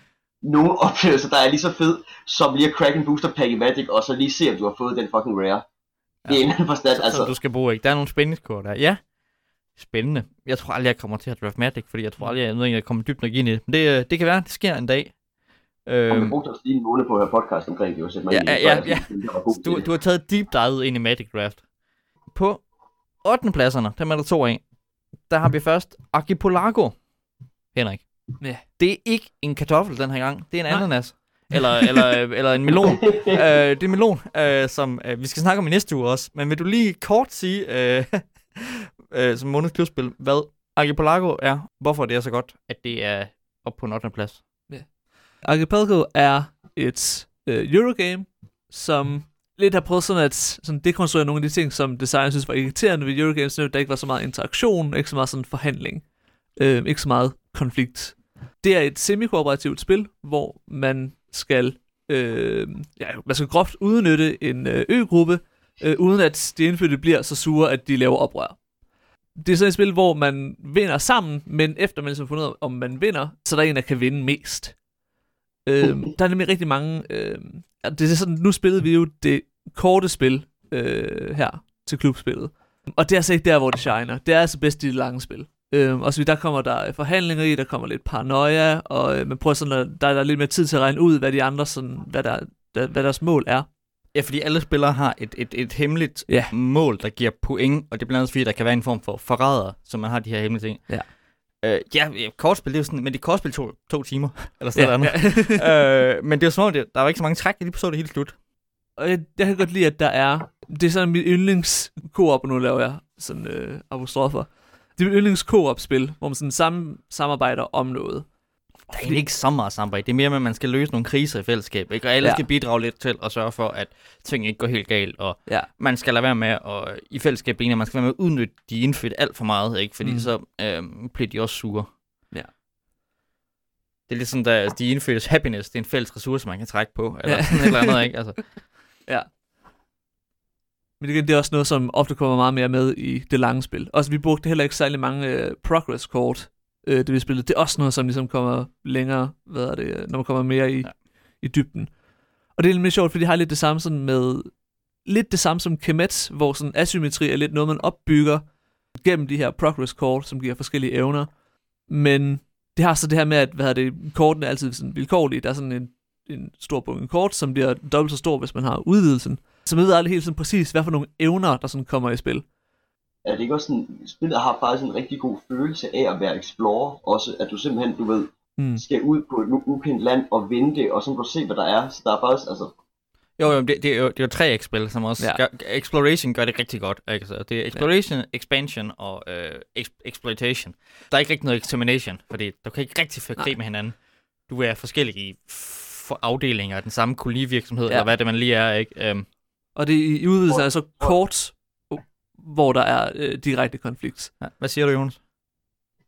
nogle oplevelser, der er lige så fed, som lige at crack en booster pack i Magic, og så lige se, om du har fået den fucking rare. Det er en eller anden forstand, altså, altså, som du skal bruge, ikke? Der er nogle spændingskort der. Ja, spændende. Jeg tror aldrig, jeg kommer til at draft Magic, fordi jeg tror aldrig, jeg, jeg kommer dybt nok ind i det. Men det, øh, det kan være, det sker en dag. om jeg Øhm, brugte også lige en måned på at høre podcast omkring det, og sætte mig Ja, ind i det, ja, ja. god du, du har taget deep dive ind i Magic Draft. På 8. pladserne, dem er der to af, der har vi først Archipelago. Henrik. Ja. Det er ikke en kartoffel den her gang, det er en Nej. ananas. Eller, eller, eller en melon. øh, det er en melon, øh, som øh, vi skal snakke om i næste uge også. Men vil du lige kort sige, øh, øh, som månedens klubspil, hvad Archipelago er, hvorfor det er så godt, at det er op på en 8. plads? Archipelago er et øh, Eurogame, som lidt har prøvet sådan at sådan dekonstruere nogle af de ting, som designer synes var irriterende ved Eurogames, der ikke var så meget interaktion, ikke så meget sådan forhandling, øh, ikke så meget konflikt. Det er et semi-kooperativt spil, hvor man skal, øh, ja, man skal groft udnytte en øh, øgruppe, øh, uden at de indfødte bliver så sure, at de laver oprør. Det er sådan et spil, hvor man vinder sammen, men efter man har fundet ud om man vinder, så er der en, der kan vinde mest. Øhm, der er nemlig rigtig mange... Øhm, det er sådan, nu spillede vi jo det korte spil øh, her til klubspillet. Og det er altså ikke der, hvor det shiner. Det er altså bedst i det lange spil. Øhm, og så der kommer der forhandlinger i, der kommer lidt paranoia, og øh, man prøver sådan, at der er der lidt mere tid til at regne ud, hvad de andre sådan, hvad, der, der, hvad deres mål er. Ja, fordi alle spillere har et, et, et hemmeligt Ja. mål, der giver point, og det er blandt andet fordi, der kan være en form for forræder, så man har de her hemmelige ting. Ja. Øh, ja, kortspil, det er jo sådan, men det kortspil to, to timer, eller sådan Ja, noget. ja. øh, men det er jo som om, det, der var ikke så mange træk, jeg lige så det helt slut. Og jeg, jeg kan godt lide, at der er... Det er sådan mit yndlings koop nu laver jeg sådan øh, apostrofer. Det er mit yndlings koop-spil, hvor man sådan sammen, samarbejder om noget. Der er ikke så meget samarbejde. Det er mere med, at man skal løse nogle kriser i fællesskab, ikke? og alle Ja. ja. skal bidrage lidt til at sørge for, at ting ikke går helt galt, og Ja. man skal lade være med at, i fællesskab, blive enige, man skal være med at udnytte de indfødte alt for meget, ikke? fordi Mm. så øh, bliver de også sure. Ja. Det er lidt sådan, at de indfødtes happiness, det er en fælles ressource, man kan trække på, eller Ja. ja. sådan et eller andet, ikke? Altså, Men igen, det er også noget, som ofte kommer meget mere med i det lange spil. Også vi brugte heller ikke særlig mange øh, progress-kort øh, det vi spillede. Det er også noget, som ligesom kommer længere, hvad er det, når man kommer mere i, Ja. i dybden. Og det er lidt sjovt, fordi de har lidt det samme sådan med, lidt det samme som Kemet, hvor sådan asymmetri er lidt noget, man opbygger gennem de her progress kort, som giver forskellige evner. Men det har så det her med, at hvad er det, kortene er altid sådan vilkårlige. Der er sådan en, en stor bunke kort, som bliver dobbelt så stor, hvis man har udvidelsen. Så man ved aldrig helt sådan præcis, hvad for nogle evner, der sådan kommer i spil. Er det ikke også sådan, spillet har faktisk en rigtig god følelse af at være explorer, også at du simpelthen, du ved, Mm. skal ud på et nu- ukendt land og vente, og så kan du se, hvad der er. Så der er faktisk, altså, Jo, jo, det, det, er jo, det er jo tre spil som også Ja. gør, Exploration gør det rigtig godt. Ikke? Så det er Exploration, ja. Expansion og øh, ex, Exploitation. Der er ikke rigtig noget Extermination, fordi du kan ikke rigtig få krig Nej. med hinanden. Du er forskellige for afdelinger af den samme kolonivirksomhed, Ja. eller hvad det man lige er, ikke? Um, Og det i, i udvidelse er så kort, hvor der er øh, direkte konflikt. ja. Hvad siger du, Jonas?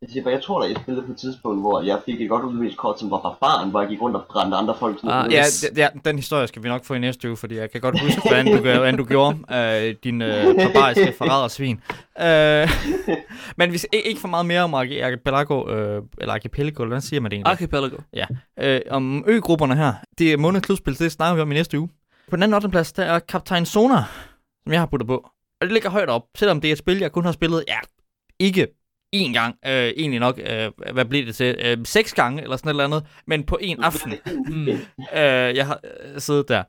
jeg, siger, bare, jeg tror da, jeg spillede på et tidspunkt, hvor jeg fik et godt udviklingskort, som var barbaren, hvor jeg gik rundt og brændte andre folk. Ah, Ja, det, ja, den historie skal vi nok få i næste uge, fordi jeg kan godt huske, hvordan du, hvordan du gjorde øh, din øh, barbariske forrædersvin. Øh, men hvis ikke, ikke for meget mere om Archi- Archipelago, øh, eller Archipelago, hvordan siger man det egentlig? Archipelago. øh, om øgrupperne her. Det er månedens det snakker vi om i næste uge. På den anden 8. plads, der er Kaptajn Sonar, som jeg har puttet på. Og det ligger højt op, selvom det er et spil, jeg kun har spillet, ja, ikke én gang, øh, egentlig nok, øh, hvad bliver det til, øh, seks gange, eller sådan et eller andet, men på en aften, Mm. øh, jeg har øh, siddet der.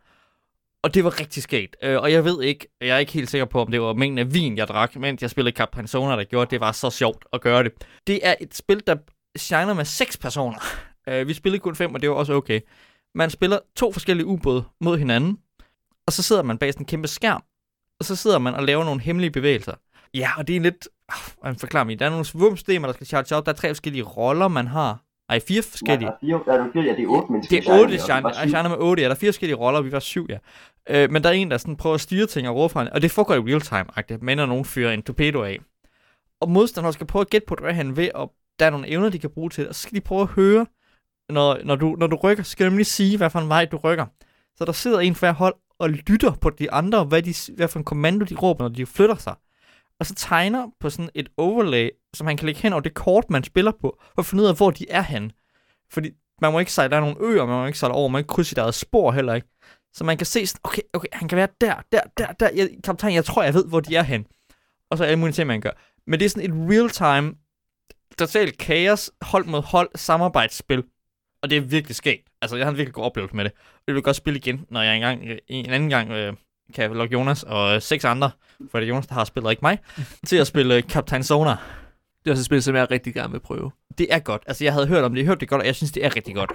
Og det var rigtig skægt. Øh, og jeg ved ikke, jeg er ikke helt sikker på, om det var mængden af vin, jeg drak, mens jeg spillede Kaptajn Sonar, der gjorde, at det var så sjovt at gøre det. Det er et spil, der shiner med seks personer. Øh, vi spillede kun fem, og det var også okay. Man spiller to forskellige ubåde mod hinanden, og så sidder man bag sådan en kæmpe skærm, og så sidder man og laver nogle hemmelige bevægelser. Ja, og det er lidt... Oh, hvordan forklarer mig? Der er nogle svumsystemer, der skal charge op. Der er tre forskellige roller, man har. Ej, fire forskellige. Ja, der er fire, der er fire, ja, det er otte mennesker. Det er otte og genre, genre med otte, ja. Der er fire forskellige roller, vi var syv, ja. Øh, men der er en, der sådan prøver at styre ting og råbe fra og det foregår i real time-agtigt, men når nogen fyrer en torpedo af. Og modstanderen skal prøve at gætte på, hvor han ved, og der er nogle evner, de kan bruge til det, og så skal de prøve at høre, når, når, du, når du rykker, så skal du nemlig sige, hvad for en vej du rykker. Så der sidder en for hver hold og lytter på de andre, hvad, de, hvad for en kommando de råber, når de flytter sig. Og så tegner på sådan et overlay, som han kan lægge hen over det kort, man spiller på, for at finde ud af, hvor de er henne. Fordi man må ikke sejle, der er nogle øer, man må ikke sejle over, man må ikke krydse sit eget spor heller ikke. Så man kan se sådan, okay, okay, han kan være der, der, der, der. Jeg, kaptajn, jeg tror, jeg ved, hvor de er hen. Og så alle mulige ting, man gør. Men det er sådan et real-time, totalt kaos, hold mod hold, samarbejdsspil. Og det er virkelig skægt. Altså, jeg har en virkelig god oplevelse med det. Og det vil jeg godt spille igen, når jeg engang, øh, en anden gang øh, kan logge Jonas og øh, seks andre, for det er Jonas, der har spillet, ikke mig, til at spille øh, Captain Sonar. Det er også et spil, som jeg rigtig gerne vil prøve. Det er godt. Altså, jeg havde hørt om det, jeg hørte det godt, og jeg synes, det er rigtig godt.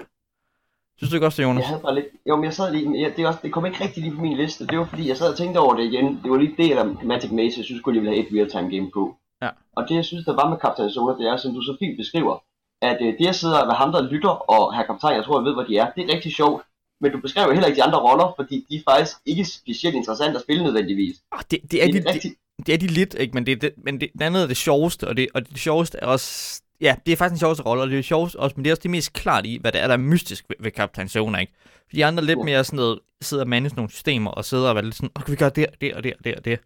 Synes du ikke også det, Jonas? Jeg havde bare lidt... Jo, men jeg sad lige... Jeg, det, er også, det kom ikke rigtig lige på min liste. Det var fordi, jeg sad og tænkte over det igen. Det var lige det, der Magic Maze, jeg synes, skulle lige ville have et real-time game på. Ja. Og det, jeg synes, der var med Captain Solar, det er, som du så fint beskriver, at øh, det, jeg sidder ved ham, der lytter, og her kaptajn, jeg tror, jeg ved, hvor de er, det er rigtig sjovt. Men du beskriver jo heller ikke de andre roller, fordi de er faktisk ikke specielt interessante at spille nødvendigvis. Oh, det, det, er de, er det, rigtig... det er de lidt, ikke? Men det, er det, men det, det andet er det sjoveste, og det, og det sjoveste er også... Ja, det er faktisk den sjoveste rolle, og det er det sjoveste også, men det er også det mest klart i, hvad det er, der er mystisk ved, ved Captain Zona, ikke? For de andre er lidt mere sådan noget, sidder og manage nogle systemer, og sidder og være lidt sådan, okay, vi gør det, det og det og det og det.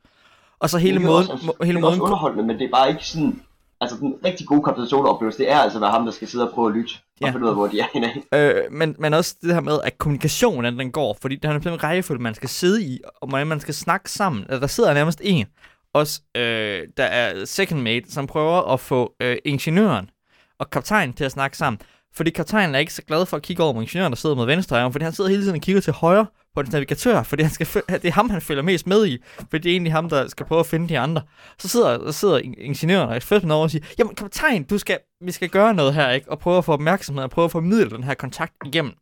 Og så hele er måden, også, må, hele det er også måden, underholdende, men det er bare ikke sådan... Altså, den rigtig gode Captain Solar oplevelse, det er altså at være ham, der skal sidde og prøve at lytte, Ja. og finde ud af, hvor de er henne. Øh, men, men også det her med, at kommunikationen den går, fordi der er en rækkefølge, man skal sidde i, og hvordan man skal snakke sammen. Altså, der sidder nærmest en, også øh, der er second mate, som prøver at få øh, ingeniøren og kaptajnen til at snakke sammen. Fordi kaptajnen er ikke så glad for at kigge over på ingeniøren, der sidder med venstre fordi han sidder hele tiden og kigger til højre på den navigatør, fordi han skal, det er ham, han følger mest med i, fordi det er egentlig ham, der skal prøve at finde de andre. Så sidder, sidder ing- ingeniøren og først over og siger, jamen kaptajn, du skal, vi skal gøre noget her, ikke? Og prøve at få opmærksomhed, og prøve at formidle den her kontakt igennem.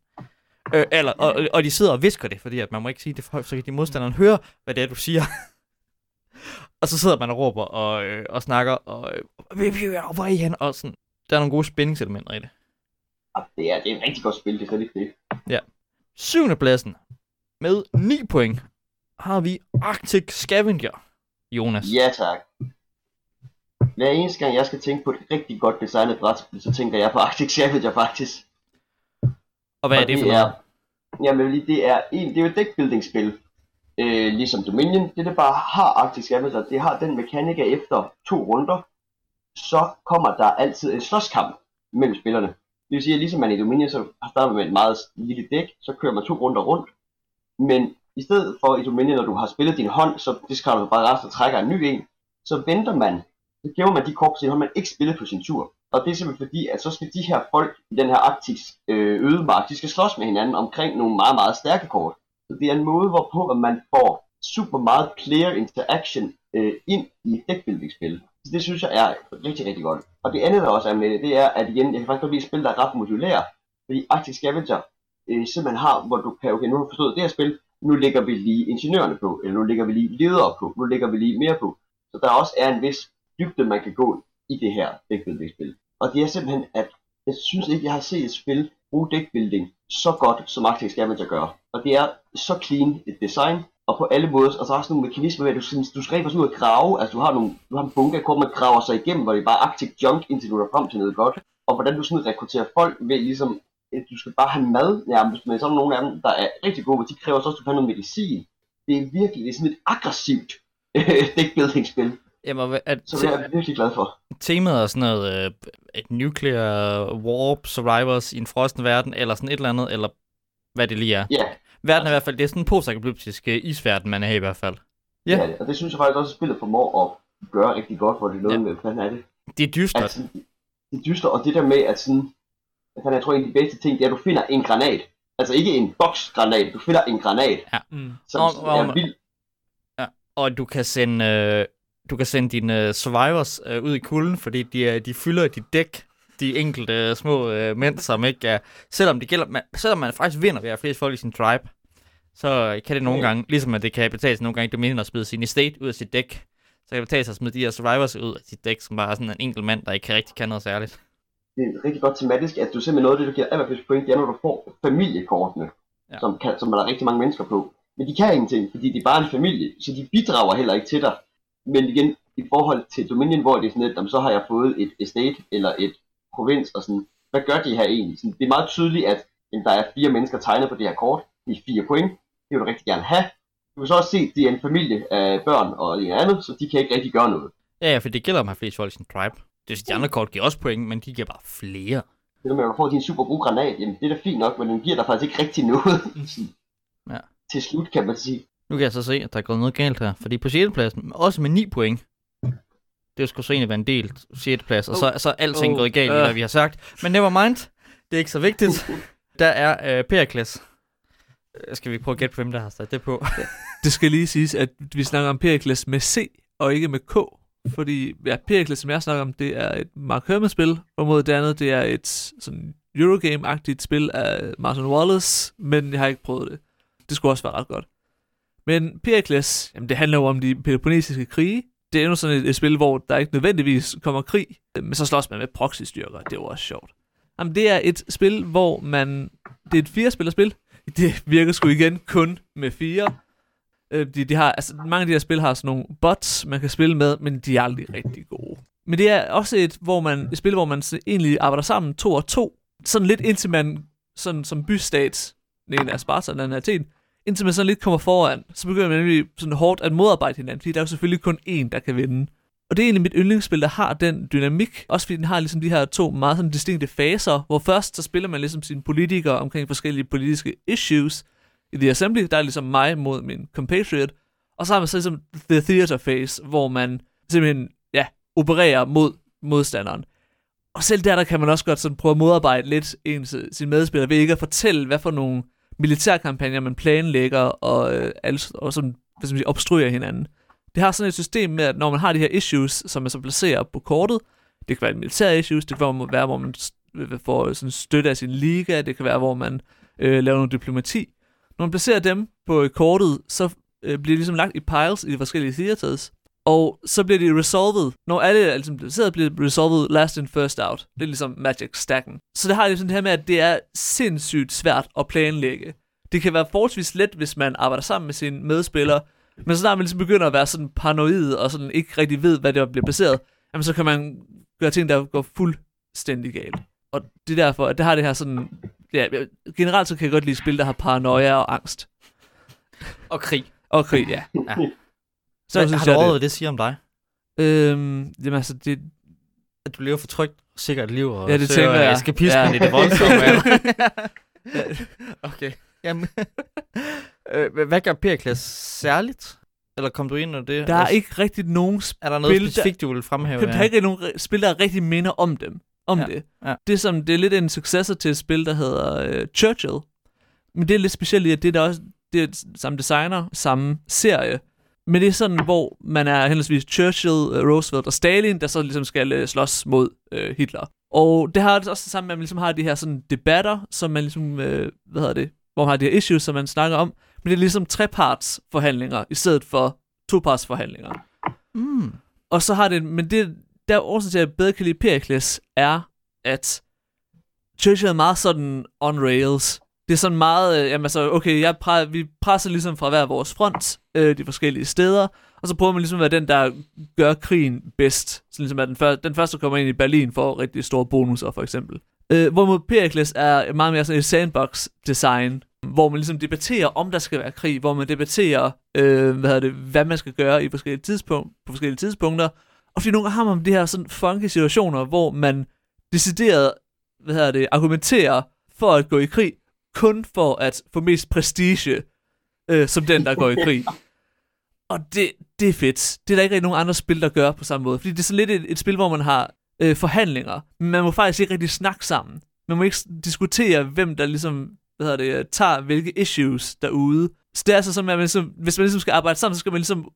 Øh, eller, og, og- de sidder og visker det, fordi at man må ikke sige det for højt, så kan de modstanderen høre, hvad det er, du siger. og så sidder man og råber og, øh, og snakker, og øh, hvor er I hen? Og sådan, der er nogle gode spændingselementer i det. Det er, det er et rigtig godt spil, det er slet ikke det. Syvende pladsen med 9 point har vi Arctic Scavenger. Jonas. Ja, tak. Hver eneste gang, jeg skal tænke på et rigtig godt designet brætspil, så tænker jeg på Arctic Scavenger faktisk. Og hvad er det for er, noget? Jamen lige, det er, en, det er jo et deckbuilding-spil. Øh, ligesom Dominion. Det, der bare har Arctic Scavenger, det har den mekanik, at efter to runder, så kommer der altid en slåskamp. mellem spillerne. Det vil sige, at ligesom man i Dominion så har startet med et meget lille dæk, så kører man to runder rundt. Men i stedet for i Dominion, når du har spillet din hånd, så discarder du bare resten og trækker en ny en. Så venter man, så giver man de kort på sin hånd, man ikke spiller på sin tur. Og det er simpelthen fordi, at så skal de her folk i den her arktisk øh, ødemark, de skal slås med hinanden omkring nogle meget, meget stærke kort. Så det er en måde, hvorpå at man får super meget player interaction øh, ind i et deckbuilding-spil. Så det synes jeg er rigtig, rigtig godt. Og det andet, der også er med det, det er, at igen, jeg kan faktisk godt lide et spil, der er ret modulære. Fordi Arctic Scavenger øh, simpelthen har, hvor du kan, okay, nu har du forstået det her spil, nu lægger vi lige ingeniørerne på, eller nu lægger vi lige ledere på, nu lægger vi lige mere på. Så der også er en vis dybde, man kan gå i det her deckbuilding-spil. Og det er simpelthen, at jeg synes ikke, jeg har set et spil bruge deckbuilding så godt, som Arctic Scavenger gør. Og det er så clean et design, og på alle måder, og så også nogle mekanismer med, at du, du skal rent ud at grave, altså du har, nogle, du har en bunke af kort, man graver sig igennem, hvor det er bare Arctic junk, indtil du er frem til noget godt. Og hvordan du sådan rekrutterer folk ved ligesom, du skal bare have mad nærmest, men sådan nogle af dem, der er rigtig gode, men de kræver så også, at du kan have noget medicin. Det er virkelig det er sådan et aggressivt deckbuilding-spil. Jamen, at Så det er jeg virkelig glad for. temaet er sådan noget, øh, et nuclear warp survivors i en frosten verden, eller sådan et eller andet, eller hvad det lige er. Ja, Verden er i hvert fald, det er sådan en postapokalyptisk øh, isverden, man er her i hvert fald. Ja. ja. det er. Og det synes jeg faktisk også, at spillet formår at gøre rigtig godt, hvor det er noget Ja. med, hvad fanden er det? Det er dystert. Altså, det er dyster, og det der med, at sådan, fanden, jeg tror en af de bedste ting, det er, at du finder en granat. Altså ikke en boksgranat, du finder en granat, Mm. som Nå, nå, er vild. Og du kan sende, øh, du kan sende dine øh, survivors øh, ud i kulden, fordi de, øh, de fylder dit dæk, de enkelte øh, små øh, mænd, som ikke er... Selvom, det gælder, man, selvom man faktisk vinder ved at have flest folk i sin tribe, så kan det nogle Ja. gange, ligesom at det kan betale sig nogle gange, det mener at smide sin estate ud af sit dæk, så kan det betale sig at smide de her survivors ud af sit dæk, som bare er sådan en enkelt mand, der ikke kan rigtig kan noget særligt. Det er rigtig godt tematisk, at du simpelthen noget af det, du giver allerflest point, det er, når du får familiekortene, Ja. som, kan, som der er rigtig mange mennesker på. Men de kan ingenting, fordi de er bare en familie, så de bidrager heller ikke til dig. Men igen, i forhold til Dominion, hvor det er sådan lidt, "Jamen, så har jeg fået et estate eller et provins, og sådan, hvad gør de her egentlig? Sådan, det er meget tydeligt, at jamen, der er fire mennesker tegnet på det her kort, de er fire point, det vil du rigtig gerne have. Du kan så også se, at det er en familie af børn og en andet, så de kan ikke rigtig gøre noget. Ja, ja, for det gælder om at have flest folk i sin tribe. Det sige, de andre kort giver også point, men de giver bare flere. Det der med, at du får din super gode granat, jamen det er da fint nok, men den giver dig faktisk ikke rigtig noget. Sådan, Ja. Til slut kan man sige. Nu kan jeg så se, at der er gået noget galt her. Fordi på 6. pladsen, også med 9 point, det skulle så egentlig være en del 6. plads, og så, så er alting Oh, gået galt, hvad vi har sagt. Men never mind, det er ikke så vigtigt. Der er øh, Perikles. Øh, Skal vi prøve at gætte på, hvem der har sat det på? Det skal lige siges, at vi snakker om Pericles med C og ikke med K. Fordi ja, Pericles, som jeg snakker om, det er et Mark Herman-spil, og mod det andet, det er et sådan Eurogame-agtigt spil af Martin Wallace, men jeg har ikke prøvet det. Det skulle også være ret godt. Men Pericles, jamen det handler jo om de peloponnesiske krige. Det er endnu sådan et, et spil, hvor der ikke nødvendigvis kommer krig, men så slås man med proxy-styrker. Det er jo også sjovt. Jamen det er et spil, hvor man... Det er et fire spil. Det virker sgu igen kun med fire. Øh, de, de har, altså, mange af de her spil har sådan nogle bots, man kan spille med, men de er aldrig rigtig gode. Men det er også et, hvor man, et spil, hvor man egentlig arbejder sammen to og to. Sådan lidt indtil man, sådan som bystat, den ene er Sparta, den anden er Athen, indtil man sådan lidt kommer foran, så begynder man nemlig sådan hårdt at modarbejde hinanden, fordi der er jo selvfølgelig kun én, der kan vinde. Og det er egentlig mit yndlingsspil, der har den dynamik, også fordi den har ligesom de her to meget sådan distinkte faser, hvor først så spiller man ligesom sine politikere omkring forskellige politiske issues, i The Assembly, der er ligesom mig mod min compatriot, og så har man så ligesom The Theater Phase, hvor man simpelthen, ja, opererer mod modstanderen. Og selv der, der kan man også godt sådan prøve at modarbejde lidt ens, sin medspiller ved ikke at fortælle, hvad for nogle militærkampagner man planlægger og, øh, altså, og sådan, hvad skal man sige, obstruerer hinanden. Det har sådan et system med, at når man har de her issues, som man så placerer på kortet, det kan være militære issues, det kan være, hvor man får sådan støtte af sin liga, det kan være, hvor man øh, laver noget diplomati. Når man placerer dem på kortet, så øh, bliver de ligesom lagt i piles i de forskellige theaters, og så bliver de resolved. Når alle er ligesom placeret, bliver de resolved last in, first out. Det er ligesom Magic Stacken. Så det har ligesom det her med, at det er sindssygt svært at planlægge. Det kan være forholdsvis let, hvis man arbejder sammen med sine medspillere, men så snart man ligesom begynder at være sådan paranoid, og sådan ikke rigtig ved, hvad der bliver placeret, jamen så kan man gøre ting, der går fuldstændig galt. Og det er derfor, at det har det her sådan... Ja, generelt så kan jeg godt lide spil, der har paranoia og angst. Og krig. Og krig, ja. Ja. Så Hvad, synes har du overvejet, det, det siger om dig? øhm, jamen altså, det, at du lever for trygt og sikkert liv, og Ja, det søger tænker jeg. eskapismen Ja. i det voldsomme. okay. Jamen, øh, hvad- gør Perikles særligt? Eller kom du ind under det? Der er Altså, ikke rigtig nogen spil, er der noget der- specifikt, du vil fremhæve? der er ikke nogen spil, der rigtig minder om dem. Om Ja, det. ja. Det, er som, det er lidt en successor til et spil, der hedder uh, Churchill. Men det er lidt specielt i, at det er der også det er samme designer, samme serie. Men det er sådan, hvor man er henholdsvis Churchill, øh, Roosevelt og Stalin, der så ligesom skal øh, slås mod øh, Hitler. Og det har også det samme med, at man ligesom har de her sådan debatter, som man ligesom, øh, hvad hedder det, hvor man har de her issues, som man snakker om. Men det er ligesom treparts forhandlinger, i stedet for toparts forhandlinger. Mm. Og så har det, men det, der er årsagen til, at jeg bedre kan lide Pericles, er, at Churchill er meget sådan on rails. Det er sådan meget, øh, jamen altså, okay, jeg pre- vi presser ligesom fra hver vores front, øh, de forskellige steder, og så prøver man ligesom at være den, der gør krigen bedst. Så ligesom at den, før, den første, der kommer ind i Berlin, får rigtig store bonusser, for eksempel. Øh, hvorimod Pericles er meget mere sådan et sandbox-design, hvor man ligesom debatterer, om der skal være krig, hvor man debatterer, øh, hvad, det, hvad man skal gøre i forskellige tidspunkt, på forskellige tidspunkter. Og fordi nogle gange har man de her sådan funky situationer, hvor man decideret, hvad hedder det, argumenterer for at gå i krig, kun for at få mest prestige, øh, som den, der går i krig. Og det, det er fedt. Det er der ikke rigtig nogen andre spil, der gør på samme måde. Fordi det er sådan lidt et, et spil, hvor man har øh, forhandlinger, men man må faktisk ikke rigtig snakke sammen. Man må ikke diskutere, hvem der ligesom, hvad hedder det, tager hvilke issues derude. Så det er altså sådan, at man ligesom, hvis man ligesom skal arbejde sammen, så skal man ligesom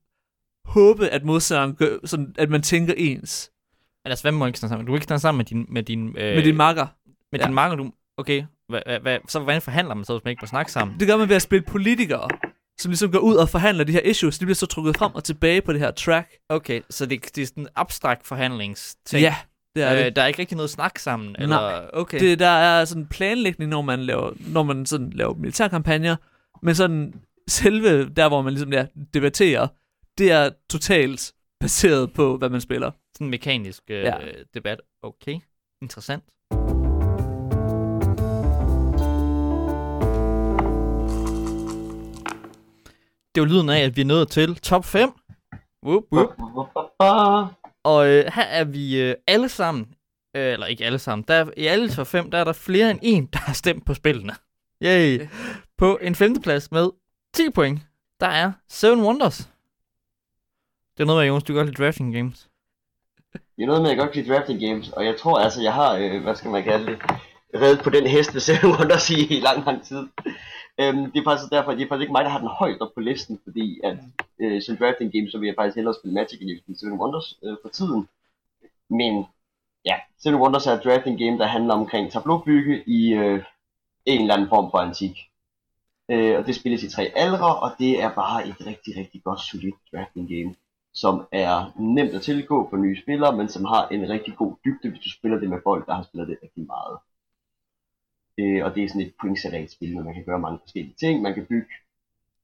håbe, at modstanderen gør, sådan, at man tænker ens Men altså, hvem må ikke snakke sammen? Du kan ikke snakke sammen med din... Med din, øh, med din makker. med ja. din marker, du... Okay, hva, hva, så hvordan forhandler man så, hvis man ikke må snakke sammen? Det gør man ved at spille politikere, som ligesom går ud og forhandler de her issues. De bliver så trukket frem og tilbage på det her track. Okay, så det, det er sådan en abstrakt forhandlingsting? Ja, det er øh, det. Der er ikke rigtig noget snak sammen? Eller, okay. det. Der er sådan planlægning, når man laver, når man sådan laver militærkampagner, men sådan selve der, hvor man ligesom ja, debatterer, det er totalt baseret på, hvad man spiller. Sådan en mekanisk øh, Ja. debat. Okay, interessant. Det er jo lyden af, at vi er nået til top 5. Whoop, whoop. Og øh, her er vi øh, alle sammen, øh, eller ikke alle sammen, der er, i alle top 5, der er der flere end en, der har stemt på spillene. Yay. På en femteplads med 10 point, der er Seven Wonders. Det er noget med, Jonas, du godt lide drafting games. Det er noget med, at jeg godt kan lide drafting games, og jeg tror altså, jeg har, øh, hvad skal man kalde det, reddet på den hest hvis jeg rundt og sige i lang, lang tid. Øhm, det er faktisk derfor, det er faktisk ikke mig, der har den højt op på listen, fordi at øh, som drafting game, så vil jeg faktisk hellere spille Magic end jeg spille Seven Wonders øh, for tiden. Men ja, Seven Wonders er et drafting game, der handler omkring tableaubygge i øh, en eller anden form for antik. Øh, og det spilles i tre aldre, og det er bare et rigtig, rigtig godt, solidt drafting game som er nemt at tilgå for nye spillere, men som har en rigtig god dybde, hvis du spiller det med folk, der har spillet det rigtig meget. Øh, og det er sådan et pointseret spil, hvor man kan gøre mange forskellige ting. Man kan bygge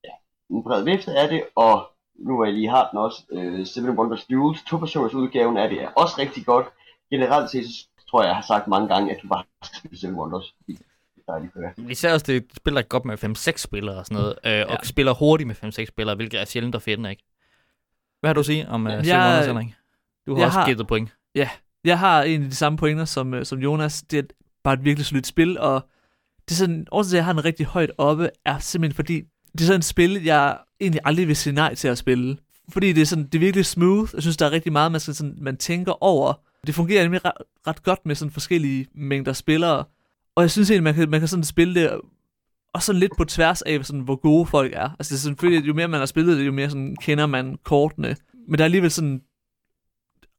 ja, en bred vifte af det, og nu hvor jeg lige har den også, øh, Seven Wonders Duels, to personers udgaven af det er også rigtig godt. Generelt set, så tror jeg, jeg har sagt mange gange, at du bare skal spille Seven Wonders. er. Især også, det spiller godt med 5-6 spillere og sådan noget, øh, og spiller hurtigt med 5-6 spillere, hvilket er sjældent at finde, ikke? Hvad har du at sige om uh, Jeg- Wonders, Henrik? Du har jeg også har- givet point. Jeg har en af de samme pointer som, øh, som Jonas. Det er bare et virkelig solidt spil, og det er sådan, årsagen til, at jeg har den rigtig højt oppe, er simpelthen fordi, det er sådan et spil, jeg egentlig aldrig vil sige nej til at spille. Fordi det er, sådan, det er virkelig smooth. Jeg synes, der er rigtig meget, man, skal sådan, man tænker over. Det fungerer nemlig ret, ret godt med sådan forskellige mængder spillere. Og jeg synes egentlig, man kan, man kan sådan spille det og sådan lidt på tværs af, sådan, hvor gode folk er. Altså det er selvfølgelig, jo mere man har spillet det, jo mere sådan, kender man kortene. Men der er alligevel sådan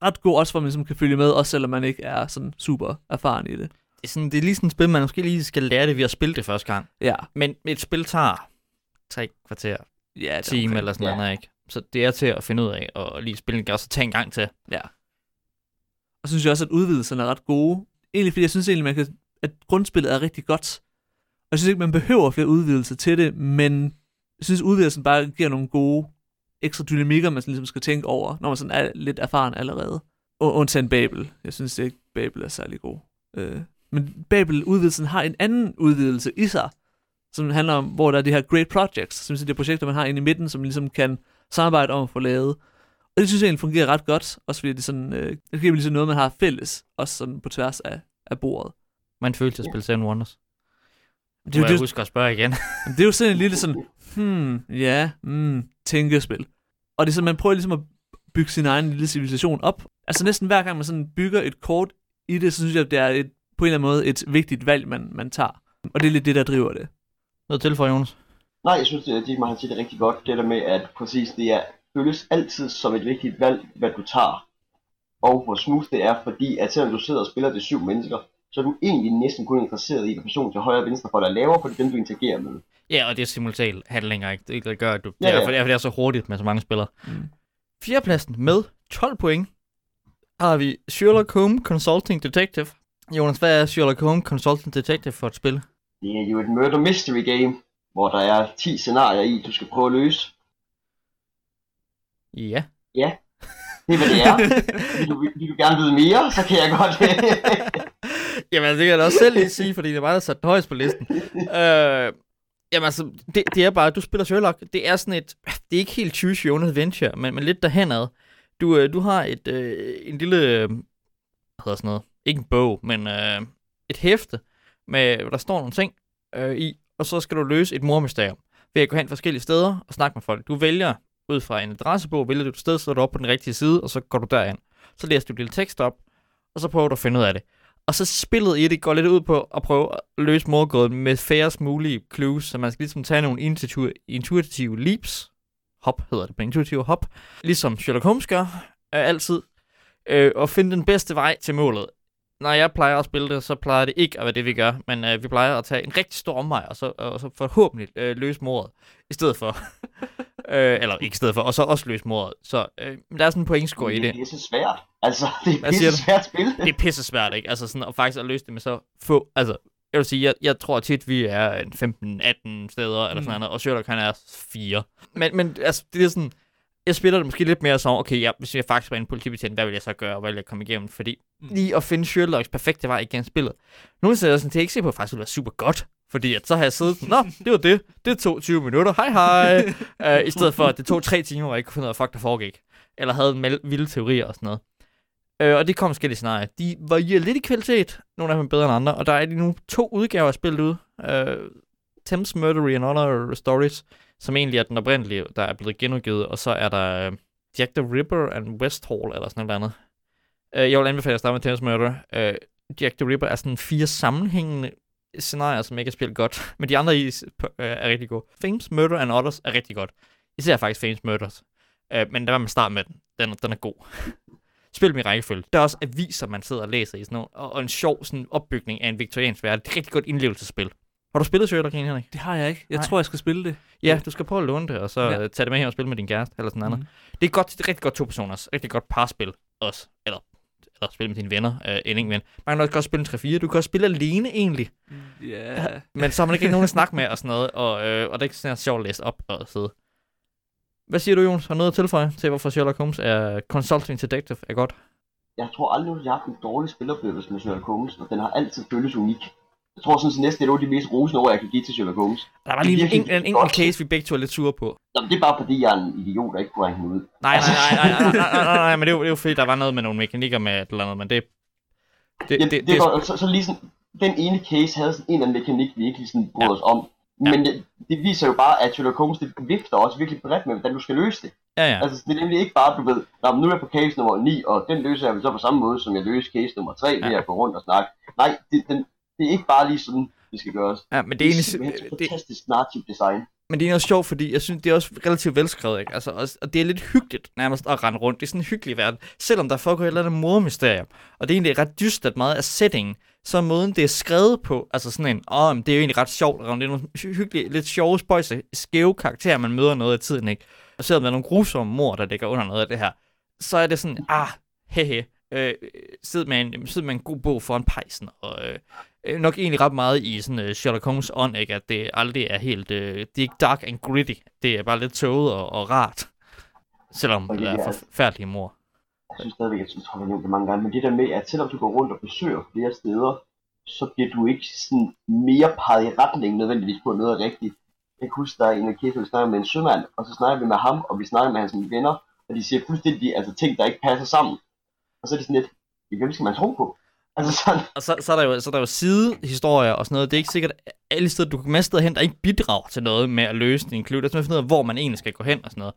ret god også, hvor man ligesom kan følge med, også selvom man ikke er sådan super erfaren i det. Det er, sådan, det er lige sådan et spil, man måske lige skal lære det ved at spille det første gang. Ja, Men et spil tager tre kvarter, ja det time eller sådan Ja. noget, ikke? Så det er til at finde ud af, og lige spille en gang, så tage en gang til. Ja. Og så synes jeg også, at udvidelserne er ret gode. Egentlig fordi jeg synes egentlig, man kan, at grundspillet er rigtig godt. Og jeg synes ikke, man behøver flere udvidelser til det, men jeg synes, udvidelsen bare giver nogle gode ekstra dynamikker, man sådan ligesom skal tænke over, når man sådan er lidt erfaren allerede. Og undtagen Babel. Jeg synes ikke, Babel er særlig god. Øh, men Babel-udvidelsen har en anden udvidelse i sig, som handler om, hvor der er de her great projects, som er de projekter, man har inde i midten, som man ligesom kan samarbejde om at få lavet. Og det synes jeg egentlig fungerer ret godt, også fordi det, sådan, øh, det giver ligesom noget, man har fælles, også sådan på tværs af, af bordet. Man følte at spille Seven Wonders. Det Det er, jo, jeg det, huske at spørge igen. det er jo sådan en lille sådan, hmm, ja, hmm, tænkespil. Og det er sådan, man prøver ligesom at bygge sin egen lille civilisation op. Altså næsten hver gang man sådan bygger et kort i det, så synes jeg, at det er et, på en eller anden måde et vigtigt valg, man, man tager. Og det er lidt det, der driver det. Noget til for, Jonas. Nej, jeg synes, at Dietmar han siger det rigtig godt. Det der med, at præcis det er, føles altid som et vigtigt valg, hvad du tager. Og hvor smooth det er, fordi at selvom du sidder og spiller til syv mennesker, så er du egentlig næsten kun interesseret i, hvad personen til højre og venstre for dig laver, for det er dem, du interagerer med. Ja, og det er simultan handlinger, ikke? Det, det gør, at du... Ja, det, er, ja. for, det er, for det er så hurtigt med så mange spillere. Mm. Fjerdepladsen med 12 point har vi Sherlock Holmes Consulting Detective. Jonas, hvad er Sherlock Holmes Consulting Detective for et spil? Det er jo et murder mystery game, hvor der er 10 scenarier i, du skal prøve at løse. Ja. Det er, hvad det er. Vil du, vil du gerne vide mere, så kan jeg godt... Jamen, det kan jeg da også selv lige sige, fordi det er mig, der sat den højst på listen. øh, jamen, altså, det, det er bare, du spiller Sherlock. Det er sådan et... Det er ikke helt choose your own adventure, men, men lidt derhenad. Du, øh, du har et, øh, en lille... Øh, hvad hedder sådan noget? Ikke en bog, men øh, et hæfte, med, der står nogle ting øh, i, og så skal du løse et mormysterium ved at gå hen forskellige steder og snakke med folk. Du vælger ud fra en adressebog, vælger du et sted, så er du op på den rigtige side, og så går du derind. Så læser du et lille tekst op, og så prøver du at finde ud af det. Og så spillet i det går lidt ud på at prøve at løse morgåden med færrest mulige clues, så man skal ligesom tage nogle intuitive, intuitive leaps, hop hedder det på intuitive hop, ligesom Sherlock Holmes gør, øh, altid, øh, og finde den bedste vej til målet. Når jeg plejer at spille det, så plejer det ikke at være det, vi gør, men øh, vi plejer at tage en rigtig stor omvej, og så, og så forhåbentlig øh, løse mordet, i stedet for. øh, eller ikke i stedet for, og så også løse mordet. Så øh, der er sådan en pointscore i det. Det er så svært. Altså, det er pisse svært spil. det er pisse svært, ikke? Altså sådan, og faktisk at løse det med så få, altså, jeg vil sige, jeg, jeg tror tit, vi er en 15-18 steder, eller sådan Mm. noget, og Sherlock, han er 4. Men, men altså, det er sådan, jeg spiller det måske lidt mere som, okay, ja, hvis jeg faktisk var en politibetjent, hvad vil jeg så gøre, hvad vil jeg komme igennem? Fordi Mm. lige at finde Sherlocks perfekte vej igennem spillet. Nogle steder er sådan, det ikke sikker på, faktisk ville være super godt. Fordi at så har jeg siddet, nå, det var det. Det tog 20 minutter, hej hej. uh, I stedet for, at det tog 3 timer, hvor jeg ikke kunne finde ud af, fuck der foregik. Eller havde en vilde teorier og sådan noget. Øh, og det kom forskellige scenarier. De varierer lidt i kvalitet, nogle af dem bedre end andre, og der er lige nu to udgaver af spillet ude. Øh, Thames Murdery and Other Stories, som egentlig er den oprindelige, der er blevet genudgivet, og så er der øh, Jack the Ripper and West Hall, eller sådan noget andet. Øh, jeg vil anbefale at starte med Thames Murder. Øh, Jack the Ripper er sådan fire sammenhængende scenarier, som ikke er spillet godt, men de andre i øh, er rigtig gode. Fames Murder and Others er rigtig godt. Især faktisk Fames Murders. Øh, men der var man starte med den. Den, er- den er god. Spil dem i rækkefølge. Der er også aviser, man sidder og læser i sådan noget, og, og en sjov sådan opbygning af en viktoriansk verden. Det er et rigtig godt indlevelsesspil. Har du spillet Sherlock egentlig, Henrik? Det har jeg ikke. Jeg Nej. tror, jeg skal spille det. Ja, du skal prøve at låne det, og så Ja. ja. tage det med hjem og spille med din kæreste, eller sådan noget. Mm. Det er godt, det er rigtig godt to personers. Rigtig godt parspil også. Eller, eller spille med dine venner, øh, en enkelt ven. Man kan også godt spille en 3-4. Du kan også spille alene egentlig. Ja. Men så har man ikke nogen at snakke med og sådan noget. Og, øh, og det er ikke sådan sjovt at læse op og sidde. Hvad siger du, Jonas? Har du noget at tilføje til, hvorfor Sherlock Holmes er Consulting Detective er godt? Jeg tror aldrig, at jeg har haft en dårlig spiloplevelse med Sherlock Holmes, og den har altid føltes unik jeg tror sådan, at næsten er de mest rosende ord, jeg kan give til Sherlock Holmes. Der var lige en, en, en enkelt case, vi begge to er lidt sure på. Jamen, det er bare fordi, jeg er en idiot, der ikke kunne hænge ud. Altså, nej, nej, nej, nej, nej, nej, nej, nej, men det er, jo, fordi, der var noget med nogle mekanikker med et eller andet, men det... Det, Jamen, det, det, det var, så, så lige sådan, den ene case havde sådan en eller anden mekanik, vi ikke lige sådan brød ja. os om. Men ja. det, det, viser jo bare, at Sherlock Holmes, det vifter også virkelig bredt med, hvordan du skal løse det. Ja, ja. Altså, det er nemlig ikke bare, du ved, Nå, nu er jeg på case nummer 9, og den løser jeg så på samme måde, som jeg løser case nummer 3, ja. ved at gå rundt og snakke. Nej, det, den, det er ikke bare lige sådan, det skal gøres. ja men det Det er er egentlig... Det, fantastisk narrativt design. Men det er også sjovt, fordi jeg synes, det er også relativt velskrevet, ikke? Altså, også, og det er lidt hyggeligt nærmest at rende rundt. Er sådan en hyggelig verden, selvom der foregår et eller andet mormysterium. Og det er egentlig ret dystert meget af settingen. Så er måden, det er skrevet på, altså sådan en, åh, men det er jo egentlig ret sjovt, og det er nogle hy- hyggelige, lidt sjove, spøjse, skæve karakterer, man møder noget af tiden, ikke? Og selvom der er nogle grusomme mor, der ligger under noget af det her, så er det sådan, ah, hehe, øh, sid, med en, sid med en god bog foran pejsen, og øh, øh, nok egentlig ret meget i sådan uh, Sherlock Holmes ånd, ikke? At det aldrig er helt, øh, det er ikke dark and gritty, det er bare lidt tåget og, og rart. Selvom Og det er forfærdelige mor. Jeg synes stadigvæk, jeg tror, jeg har nævnt det mange gange, men det der med, at selvom du går rundt og besøger flere steder, så bliver du ikke sådan mere peget i retning nødvendigvis på noget rigtigt. Jeg kan huske, der er en af kæfter, vi snakker med en sømand, og så snakker vi med ham, og vi snakker med hans venner, og de siger fuldstændig altså, ting, der ikke passer sammen. Og så er det sådan lidt, "Ja, hvem skal man tro på? Altså sådan, Og så, så, er der jo, så er der jo sidehistorier og sådan noget. Det er ikke sikkert, at alle steder, du kan med steder hen, der ikke bidrager til noget med at løse din clue. Der er simpelthen finde ud af, hvor man egentlig skal gå hen og sådan noget.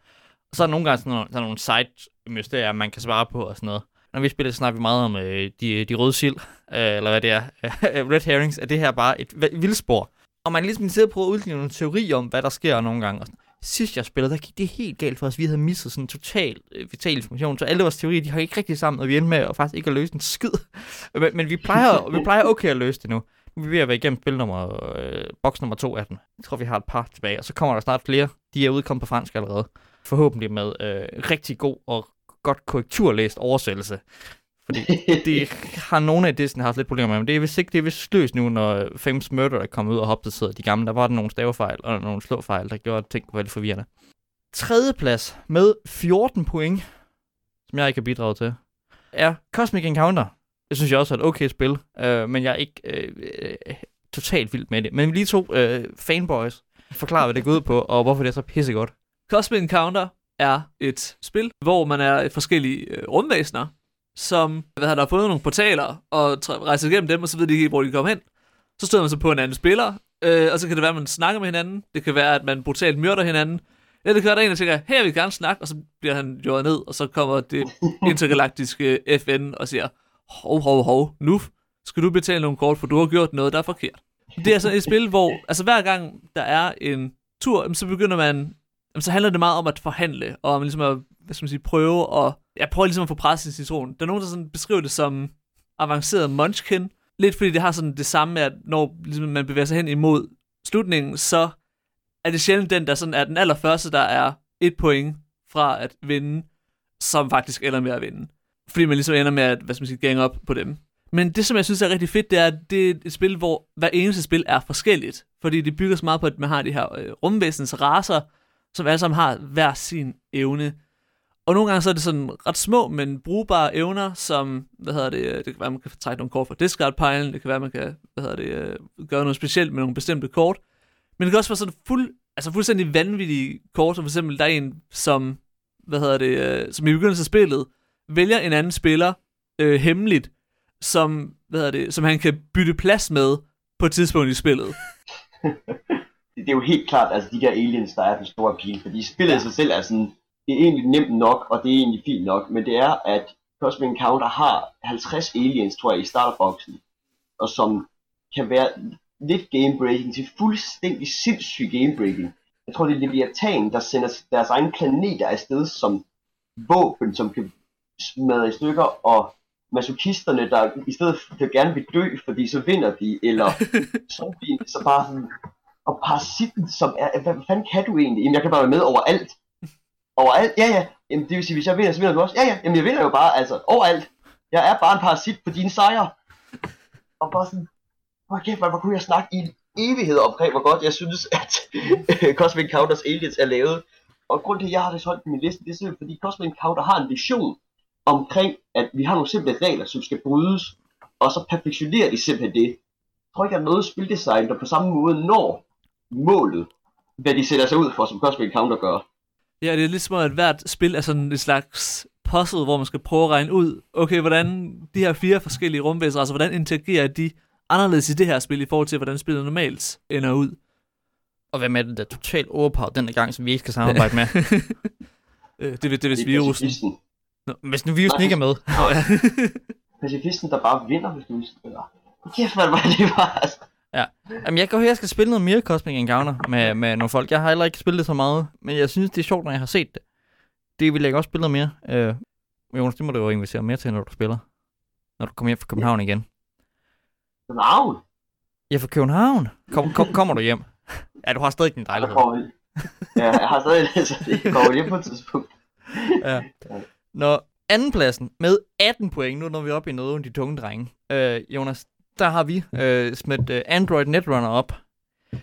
Og så er der nogle gange sådan nogle, sådan nogle side-mysterier, man kan svare på og sådan noget. Når vi spiller, så snakker vi meget om øh, de, de røde sild, øh, eller hvad det er, red herrings, er det her bare et vildspor. Og man ligesom sidder på at udligne nogle teorier om, hvad der sker nogle gange. Og sådan. Sidst jeg spillede, der gik det helt galt for os. Vi havde misset sådan total øh, vital information, så alle vores teorier, de har ikke rigtig sammen, og vi endte med at faktisk ikke at løse en skid. men, men vi, plejer, vi plejer okay at løse det nu. Nu er vi ved at være igennem spil nummer, øh, boks nummer to af den. Jeg tror, vi har et par tilbage, og så kommer der snart flere. De er udkommet på fransk allerede. Forhåbentlig med øh, rigtig god og godt korrekturlæst oversættelse. Fordi det har nogle af Disney haft lidt problemer med, men det er vist ikke, det er vist løst nu, når Famous Murder er kommet ud og opdateret de gamle. Der var der nogle stavefejl og nogle slåfejl, der gjorde, ting var lidt forvirrende. Tredje plads med 14 point, som jeg ikke har bidraget til, er Cosmic Encounter. Det synes jeg også er et okay spil, øh, men jeg er ikke øh, øh, totalt vild med det. Men vi lige to øh, fanboys forklarer, hvad det går ud på, og hvorfor det er så pissegodt. Cosmic Encounter er et spil, hvor man er forskellige øh, rumvæsener, som hvad har der har fundet nogle portaler og rejser igennem dem, og så ved de ikke, hvor de kommer hen. Så støder man så på en anden spiller, øh, og så kan det være, at man snakker med hinanden. Det kan være, at man brutalt myrder hinanden. Eller det kan være, at der er en, der tænker, her vil gerne snakke, og så bliver han gjort ned, og så kommer det intergalaktiske FN og siger, hov, hov, hov, nu skal du betale nogle kort, for du har gjort noget, der er forkert. Det er sådan et spil, hvor altså hver gang der er en tur, så begynder man, så handler det meget om at forhandle, og om ligesom at, hvad skal man sige, prøve at, jeg prøver ligesom at få presset i citron. Der er nogen, der sådan beskriver det som avanceret munchkin, lidt fordi det har sådan det samme med, at når ligesom, man bevæger sig hen imod slutningen, så er det sjældent den, der sådan er den allerførste, der er et point fra at vinde, som faktisk ender med at vinde. Fordi man ligesom ender med at, hvad skal man sige, gang op på dem. Men det, som jeg synes er rigtig fedt, det er, at det er et spil, hvor hver eneste spil er forskelligt. Fordi det bygger så meget på, at man har de her øh, rumvæsens raser, som alle sammen har hver sin evne. Og nogle gange så er det sådan ret små, men brugbare evner, som, hvad hedder det, øh, det kan være, man kan trække nogle kort fra discard-pejlen, det kan være, man kan, hvad hedder det, øh, gøre noget specielt med nogle bestemte kort. Men det kan også være sådan fuld, altså fuldstændig vanvittige kort, som for eksempel, der er en, som, hvad hedder det, øh, som i begyndelsen af spillet, vælger en anden spiller øh, hemmeligt, som, hvad hedder det, som han kan bytte plads med på et tidspunkt i spillet. det er jo helt klart, altså de der aliens, der er den store appeal, fordi spillet i sig selv er sådan, det er egentlig nemt nok, og det er egentlig fint nok, men det er, at Cosmic Encounter har 50 aliens, tror jeg, i starterboxen, og som kan være lidt gamebreaking til fuldstændig sindssyg gamebreaking. Jeg tror, det er Leviathan, der sender deres egen planeter afsted som våben, som kan smadre i stykker, og masokisterne, der i stedet for gerne vil dø, fordi så vinder de, eller zombien, så bare sådan, og parasitten, som er, hvad fanden kan du egentlig? Jamen, jeg kan bare være med overalt. Overalt? Ja, ja. Jamen, det vil sige, hvis jeg vinder, så vinder du også. Ja, ja. Jamen, jeg vinder jo bare, altså, overalt. Jeg er bare en parasit på dine sejre. Og bare sådan, hvor kæft, hvor kunne jeg snakke i en evighed omkring, hvor godt jeg synes, at Cosmic Encounters Aliens er lavet. Og grund til, at jeg har det holdt på min liste, det er simpelthen, fordi Cosmic Encounter har en vision omkring, at vi har nogle simple regler, som skal brydes, og så perfektionerer de simpelthen det. Jeg tror ikke, der er noget spildesign, der på samme måde når målet, hvad de sætter sig ud for, som Cosmic Encounter gør. Ja, det er ligesom, at hvert spil er sådan et slags puzzle, hvor man skal prøve at regne ud, okay, hvordan de her fire forskellige rumvæsener, altså hvordan interagerer de anderledes i det her spil, i forhold til, hvordan spillet normalt ender ud. Og hvad med det der totalt overpowered den gang, som vi ikke skal samarbejde med? Øh, det, er- det er hvis Det er virusen. pacifisten. Hvis nu virusen ikke er med. Nå, ja. Pacifisten, der bare vinder, hvis du spiller. Kæft, hvad var det var, altså. Jamen, jeg kan høre, at jeg skal spille noget mere Cosmic Encounter med, med nogle folk. Jeg har heller ikke spillet det så meget, men jeg synes, det er sjovt, når jeg har set det. Det vil jeg også spille noget mere. Øh, Jonas, det må du jo invitere mere til, når du spiller. Når du kommer hjem fra København igen. Navn. Ja, fra København. Kom, kom, kommer du hjem? Ja, du har stadig din Jeg lejlighed. Ja, jeg har stadig det, det kommer lige på et tidspunkt. Ja. Nå, andenpladsen med 18 point, nu når vi er oppe i noget af de tunge drenge. Øh, Jonas, der har vi øh, smidt øh, Android Netrunner op.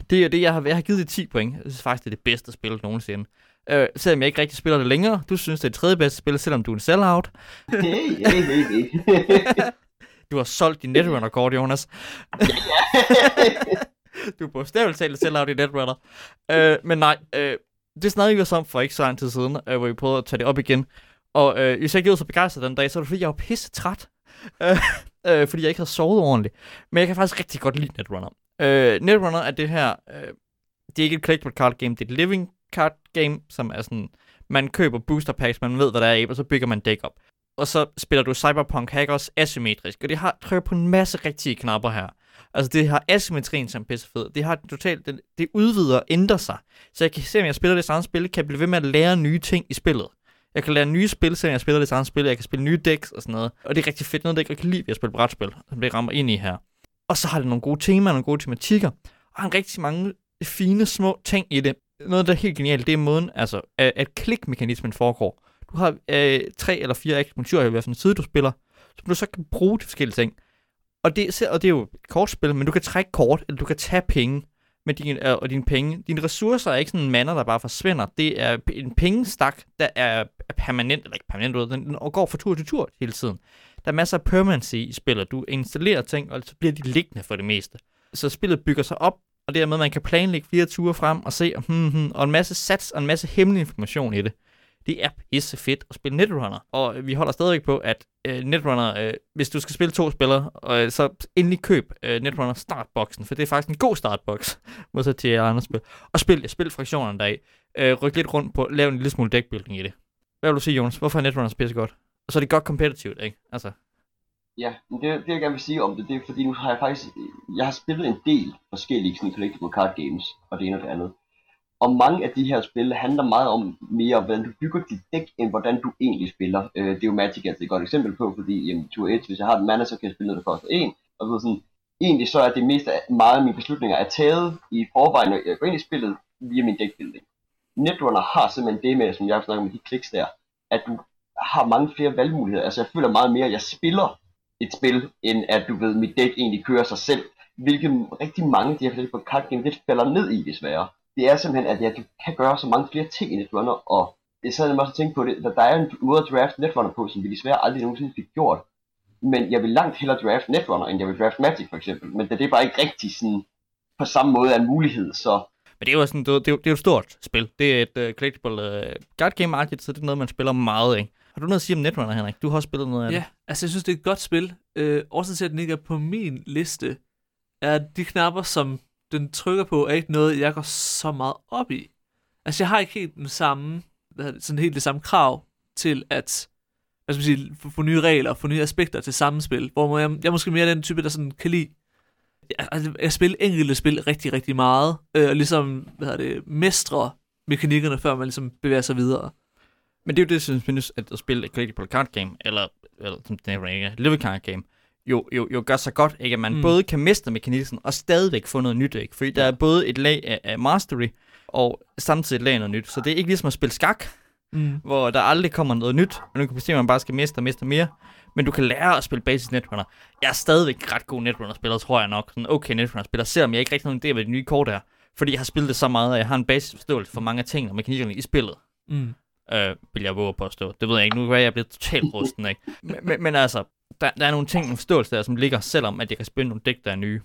Det er det, jeg har, jeg har givet det 10 point. Jeg synes faktisk, det er det bedste spil nogensinde. Øh, selvom jeg ikke rigtig spiller det længere. Du synes, det er det tredje bedste spil, selvom du er en sellout. Hey, hey, hey, hey. Du har solgt din Netrunner-kort, Jonas. du er bogstaveligt talt sellout i Netrunner. Øh, men nej, øh, det snakkede vi også om for ikke så lang tid siden, øh, hvor vi prøvede at tage det op igen. Og øh, hvis jeg ikke var så begejstret den dag, så var det fordi, jeg var pisse træt øh, øh, fordi jeg ikke havde sovet ordentligt. Men jeg kan faktisk rigtig godt lide Netrunner. Øh, Netrunner er det her... Øh, det er ikke et collectible card game, det er et living card game, som er sådan... Man køber booster packs, man ved, hvad der er i, og så bygger man dæk op. Og så spiller du Cyberpunk Hackers asymmetrisk, og det har trykker på en masse rigtige knapper her. Altså, det har asymmetrien som pisse fed. Det har totalt, det, det udvider og ændrer sig. Så jeg kan se, om jeg spiller det samme spil, kan jeg blive ved med at lære nye ting i spillet. Jeg kan lære nye spil, selvom jeg spiller det samme spil. Jeg kan spille nye decks og sådan noget. Og det er rigtig fedt. Noget, jeg kan lide ved at spille brætspil, som det rammer ind i her. Og så har det nogle gode temaer, nogle gode tematikker. Og har rigtig mange fine små ting i det. Noget, der er helt genialt, det er måden, altså, at, at klikmekanismen foregår. Du har øh, tre eller fire eksponentiører i hver sådan side, du spiller, som du så kan bruge til forskellige ting. Og det, og det er jo et kortspil, men du kan trække kort, eller du kan tage penge med din, øh, og dine penge. Dine ressourcer er ikke sådan en mander, der bare forsvinder. Det er en pengestak, der er permanent, eller ikke permanent, den, den går fra tur til tur hele tiden. Der er masser af permanency i spillet. Du installerer ting, og så bliver de liggende for det meste. Så spillet bygger sig op, og dermed man kan planlægge flere ture frem og se, hmm, hmm, og en masse sats og en masse hemmelig information i det. Det er pisse fedt at spille Netrunner, og øh, vi holder stadigvæk på, at øh, Netrunner, øh, hvis du skal spille to spillere, øh, så endelig køb øh, Netrunner startboxen, for det er faktisk en god startbox, modsat til andre spil. Og spil, spil fraktionerne deri. Øh, ryk lidt rundt på, lav en lille smule deckbuilding i det. Hvad vil du sige, Jonas? Hvorfor er Netrunner så pisse godt? Og så er det godt kompetitivt, ikke? Altså. Ja, men det, det jeg gerne vil sige om det, det er fordi nu har jeg faktisk, jeg har spillet en del forskellige sådan collectible card games, og det ene og det andet. Og mange af de her spil handler meget om mere, hvordan du bygger dit dæk, end hvordan du egentlig spiller. Øh, det er jo Magic altså et godt eksempel på, fordi jamen, tur 1, hvis jeg har en mana, så kan jeg spille noget, der koster 1. Og så sådan, egentlig så er det mest af meget af mine beslutninger er taget i forvejen, når jeg går ind i spillet, via min dækbuilding. Netrunner har simpelthen det med, som jeg har snakket med de kliks der, at du har mange flere valgmuligheder. Altså jeg føler meget mere, at jeg spiller et spil, end at du ved, mit dæk egentlig kører sig selv. Hvilket rigtig mange af de her på card game, det falder ned i desværre det er simpelthen, at ja, du kan gøre så mange flere ting i Netrunner, og det sad jeg også tænke på det, der er en måde at draft Netrunner på, som vi desværre aldrig nogensinde fik gjort. Men jeg vil langt hellere draft Netrunner, end jeg vil draft Magic for eksempel. Men det er bare ikke rigtig sådan, på samme måde en mulighed, så... Men det er jo sådan, det er, det er, er jo et stort spil. Det er et uh, collectible uh, card game market, så det er noget, man spiller meget af. Har du noget at sige om Netrunner, Henrik? Du har også spillet noget af ja, det. Ja, altså jeg synes, det er et godt spil. Øh, også til, at den ikke er på min liste, er de knapper, som den trykker på, er ikke noget, jeg går så meget op i. Altså, jeg har ikke helt den samme, det, sådan helt det samme krav til at hvad skal man sige, få, få nye regler, og få nye aspekter til samspil, hvor jeg, jeg er måske mere den type, der sådan kan lide jeg, altså, jeg spiller enkelte spil rigtig, rigtig meget, øh, og ligesom, hvad hedder det, mestre mekanikkerne, før man ligesom bevæger sig videre. Men det er jo det, som jeg synes, at at spille et collectible card game, eller, eller som det er live card game, jo, jo, jo gør sig godt, ikke? at man mm. både kan mestre mekanikken og stadigvæk få noget nyt. Ikke? Fordi der er både et lag af, af mastery, og samtidig et lag af noget nyt. Så det er ikke ligesom at spille skak, mm. hvor der aldrig kommer noget nyt, og nu kan bestemme, at man bare skal mestre og mestre mere. Men du kan lære at spille basis netrunner. Jeg er stadigvæk ret god netrunner-spiller, tror jeg nok. Sådan okay netrunner-spiller, selvom jeg ikke rigtig nogen idé, hvad de nye kort er. Fordi jeg har spillet det så meget, at jeg har en basisforståelse for mange af tingene og mekanikkerne i spillet. Mm. Øh, vil jeg våge at påstå. Det ved jeg ikke. Nu er jeg blevet totalt rusten, ikke? Men, men, men altså, der, der er nogle ting, en forståelse der, som ligger, selvom at jeg kan spille nogle dæk, der er nye.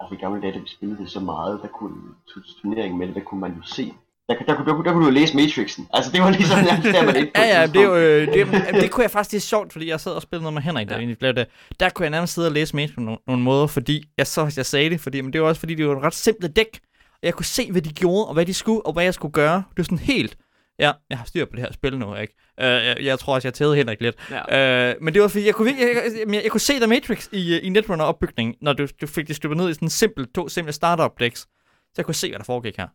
Altså i gamle dage, da vi spillede det så meget, der kunne turnering med det, der kunne man jo se der, der, der, der, der, der kunne du læse Matrixen. Altså, det var ligesom der, man ikke Ja, ja, det, er jo, øh, det, det, kunne jeg faktisk, det er sjovt, fordi jeg sad og spillede noget med Henrik, der ja. blev det. Der kunne jeg nærmest sidde og læse Matrix på nogle, nogle måder, fordi jeg så, jeg sagde det, fordi, men det var også fordi, det var et ret simpelt dæk. Og jeg kunne se, hvad de gjorde, og hvad de skulle, og hvad jeg skulle gøre. Det var sådan helt, Ja, jeg har styr på det her spil nu, ikke? Uh, jeg, jeg tror også, jeg tævede Henrik lidt. Ja. Uh, men det var fordi, jeg kunne, jeg, jeg, jeg, jeg kunne se The Matrix i, i Netrunner-opbygningen, når du, du fik det støbet ned i sådan en simpel, to simple startup decks. Så jeg kunne se, hvad der foregik her.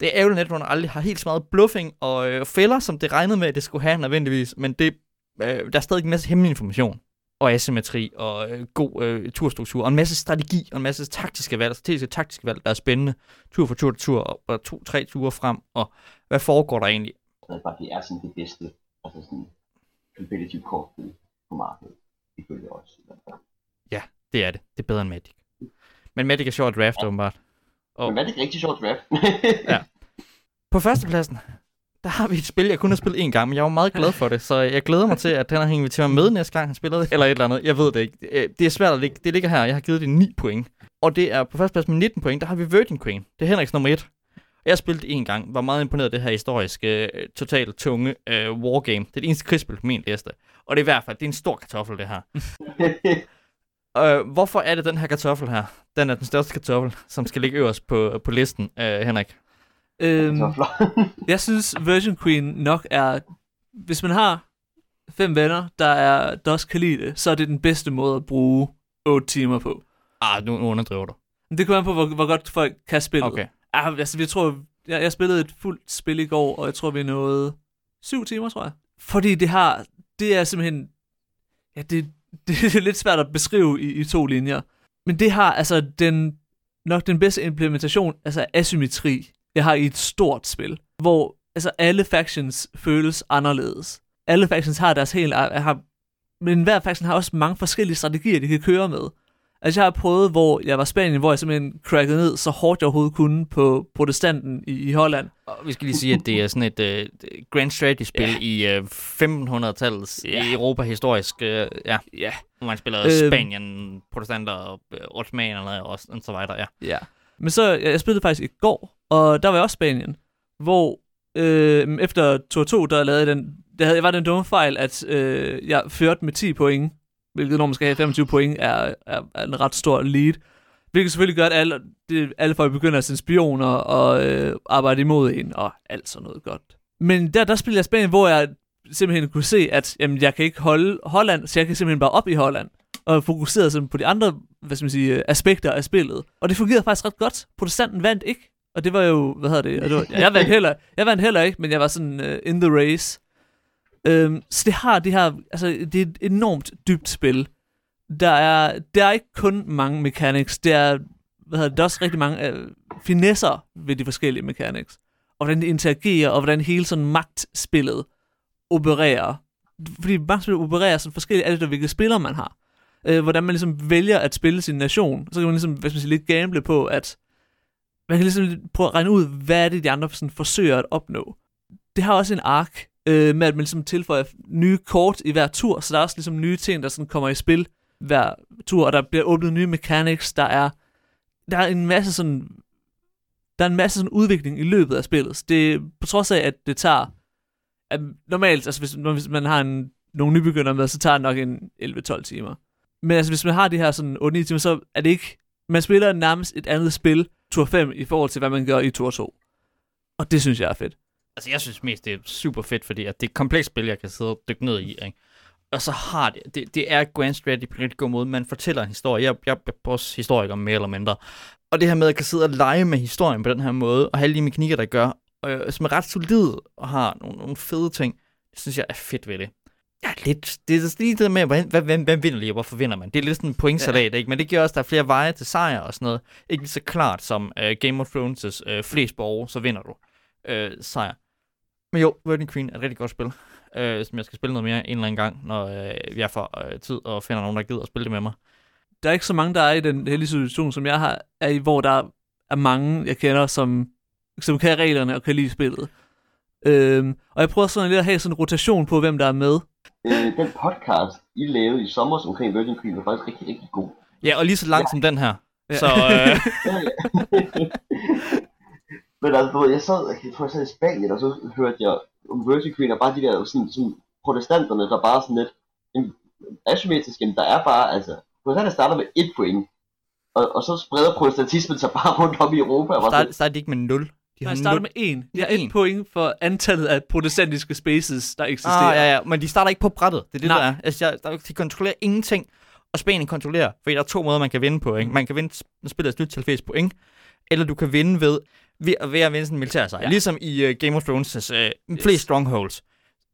Det er ærgerligt, at Netrunner aldrig har helt så meget bluffing og øh, fælder, som det regnede med, at det skulle have nødvendigvis. Men det, øh, der er stadig en masse hemmelig information og asymmetri og øh, god øh, turstruktur og en masse strategi og en masse taktiske valg, strategiske taktiske valg, der er spændende. Tur for tur til tur og, og to-tre ture frem, og hvad foregår der egentlig? Jeg bare, det er sådan det bedste, altså sådan competitive kortspil på markedet, ifølge os. Ja, det er det. Det er bedre end Magic. Men Magic er sjovt draft, ja. åbenbart. Og... Men Magic er rigtig sjovt draft. ja. På førstepladsen, der har vi et spil, jeg kun har spillet en gang, men jeg var meget glad for det, så jeg glæder mig til, at han har inviteret mig med næste gang, han spiller det, eller et eller andet. Jeg ved det ikke. Øh, det er svært at ligge. Det ligger her, jeg har givet det 9 point. Og det er på første plads med 19 point, der har vi Virgin Queen. Det er Henriks nummer 1. Jeg spillede en gang, var meget imponeret af det her historiske, øh, totalt tunge øh, wargame. Det er det eneste krigsspil på min liste. Og det er i hvert fald, det er en stor kartoffel, det her. Øh, hvorfor er det den her kartoffel her? Den er den største kartoffel, som skal ligge øverst på, på listen, øh, Henrik. Øhm, jeg synes, Virgin Queen nok er... Hvis man har fem venner, der, er, der også kan lide det, så er det den bedste måde at bruge 8 timer på. Ah, nu, nu underdriver du. Det kommer an på, hvor, hvor godt folk kan spille. Okay. Ja, altså, jeg tror, jeg, jeg spillede et fuldt spil i går, og jeg tror, vi nåede syv timer, tror jeg. Fordi det har, det er simpelthen, ja, det, det er lidt svært at beskrive i, i to linjer. Men det har altså den, nok den bedste implementation, altså asymmetri, jeg har i et stort spil, hvor altså alle factions føles anderledes. Alle factions har deres helt, har, men hver faction har også mange forskellige strategier, de kan køre med. Altså jeg har prøvet, hvor jeg var i Spanien, hvor jeg simpelthen crackede ned så hårdt jeg overhovedet kunne på protestanten i, i Holland. Og vi skal lige sige, at det er sådan et øh, Grand Strategy-spil Ja. i øh, 1500-tallets Ja. i Europa historisk. Øh, ja, Ja. hvor man spiller Øhm. Spanien, protestanter og øh, ottomanerne og, og så videre. Ja. Ja. Men så, jeg, jeg spillede faktisk i går, og der var jeg også Spanien, hvor øh, efter tur 2, der lavede den, der havde, jeg var den dumme fejl, at øh, jeg førte med 10 point, hvilket når man skal have 25 point, er, er, er en ret stor lead. Hvilket selvfølgelig gør, at alle, det, alle folk begynder at sende spioner og øh, arbejde imod en, og alt sådan noget godt. Men der, der spillede jeg Spanien, hvor jeg simpelthen kunne se, at jamen, jeg kan ikke holde Holland, så jeg kan simpelthen bare op i Holland og fokuserede sådan på de andre hvad skal man sige, øh, aspekter af spillet. Og det fungerede faktisk ret godt. Protestanten vandt ikke, og det var jo, hvad hedder det, og det var, jeg vandt heller, jeg vandt heller ikke, men jeg var sådan uh, in the race. Um, så det har det her, altså det er et enormt dybt spil. Der er, der er ikke kun mange mechanics, der er, hvad hedder det, der er også rigtig mange uh, finesser ved de forskellige mechanics. Og hvordan de interagerer, og hvordan hele sådan magtspillet opererer. Fordi magtspillet opererer sådan forskelligt alt efter, hvilke spillere man har øh, hvordan man ligesom vælger at spille sin nation. Så kan man ligesom, hvis man siger, lidt gamble på, at man kan ligesom prøve at regne ud, hvad er det, de andre sådan forsøger at opnå. Det har også en ark øh, med, at man ligesom tilføjer nye kort i hver tur, så der er også ligesom nye ting, der sådan kommer i spil hver tur, og der bliver åbnet nye mechanics, der er, der er en masse sådan, der er en masse sådan udvikling i løbet af spillet. Så det på trods af, at det tager, at normalt, altså hvis, hvis man har en, nogle nybegynder med, så tager det nok en 11-12 timer. Men altså, hvis man har de her sådan 8-9 timer, så er det ikke... Man spiller nærmest et andet spil, tur 5, i forhold til, hvad man gør i tur 2. Og det synes jeg er fedt. Altså, jeg synes mest, det er super fedt, fordi at det er et komplekst spil, jeg kan sidde og dykke ned i. Ikke? Og så har det, det, det er Grand Strategy på en rigtig god måde. Man fortæller en historie. Jeg, jeg er også historiker mere eller mindre. Og det her med, at jeg kan sidde og lege med historien på den her måde, og have alle de mekanikker, der gør, øh, som er ret solide og har nogle, nogle fede ting, det synes jeg er fedt ved det. Ja, lidt. Det er lige det med, hvordan, hvem, hvem vinder lige, og hvorfor vinder man? Det er lidt sådan en pointsalat, ja. ikke? Men det giver også, at der er flere veje til sejr og sådan noget. Ikke lige så klart som uh, Game of Thrones' uh, flest borgere, så vinder du uh, sejr. Men jo, Virgin Queen er et rigtig godt spil, uh, som jeg skal spille noget mere en eller anden gang, når uh, jeg får uh, tid og finder nogen, der gider at spille det med mig. Der er ikke så mange, der er i den heldige situation, som jeg har, er i, hvor der er mange, jeg kender, som, som kan reglerne og kan lide spillet. Øhm, og jeg prøver sådan lidt at have sådan en rotation på, hvem der er med. Øh, den podcast, I lavede i sommer omkring Virgin Queen, var faktisk rigtig, rigtig god. Ja, og lige så langt ja. som den her. Ja. Så uh, Men altså, du ved, jeg sad, jeg tror, jeg sad i Spanien, og så hørte jeg om Virgin Queen, og bare de der sådan, sådan protestanterne, der bare sådan lidt en, asymmetrisk, jamen, der er bare, altså, protestanterne starter med et point, og, og så spreder protestantismen sig bare rundt om i Europa, og start, sådan, starter de ikke med 0. De Jeg starter med en. Jeg har et point for antallet af protestantiske spaces, der eksisterer. Ah, ja, ja, men de starter ikke på brættet. Det er det, Nej. der er. Altså, jeg, der, de kontrollerer ingenting, og Spanien kontrollerer, fordi der er to måder, man kan vinde på. Ikke? Man kan vinde s- spillet slut til 80 point, eller du kan vinde ved, ved, at- ved at vinde sådan en militær sejr. Ja. Ligesom i uh, Game of Thrones' uh, Yes. flest strongholds,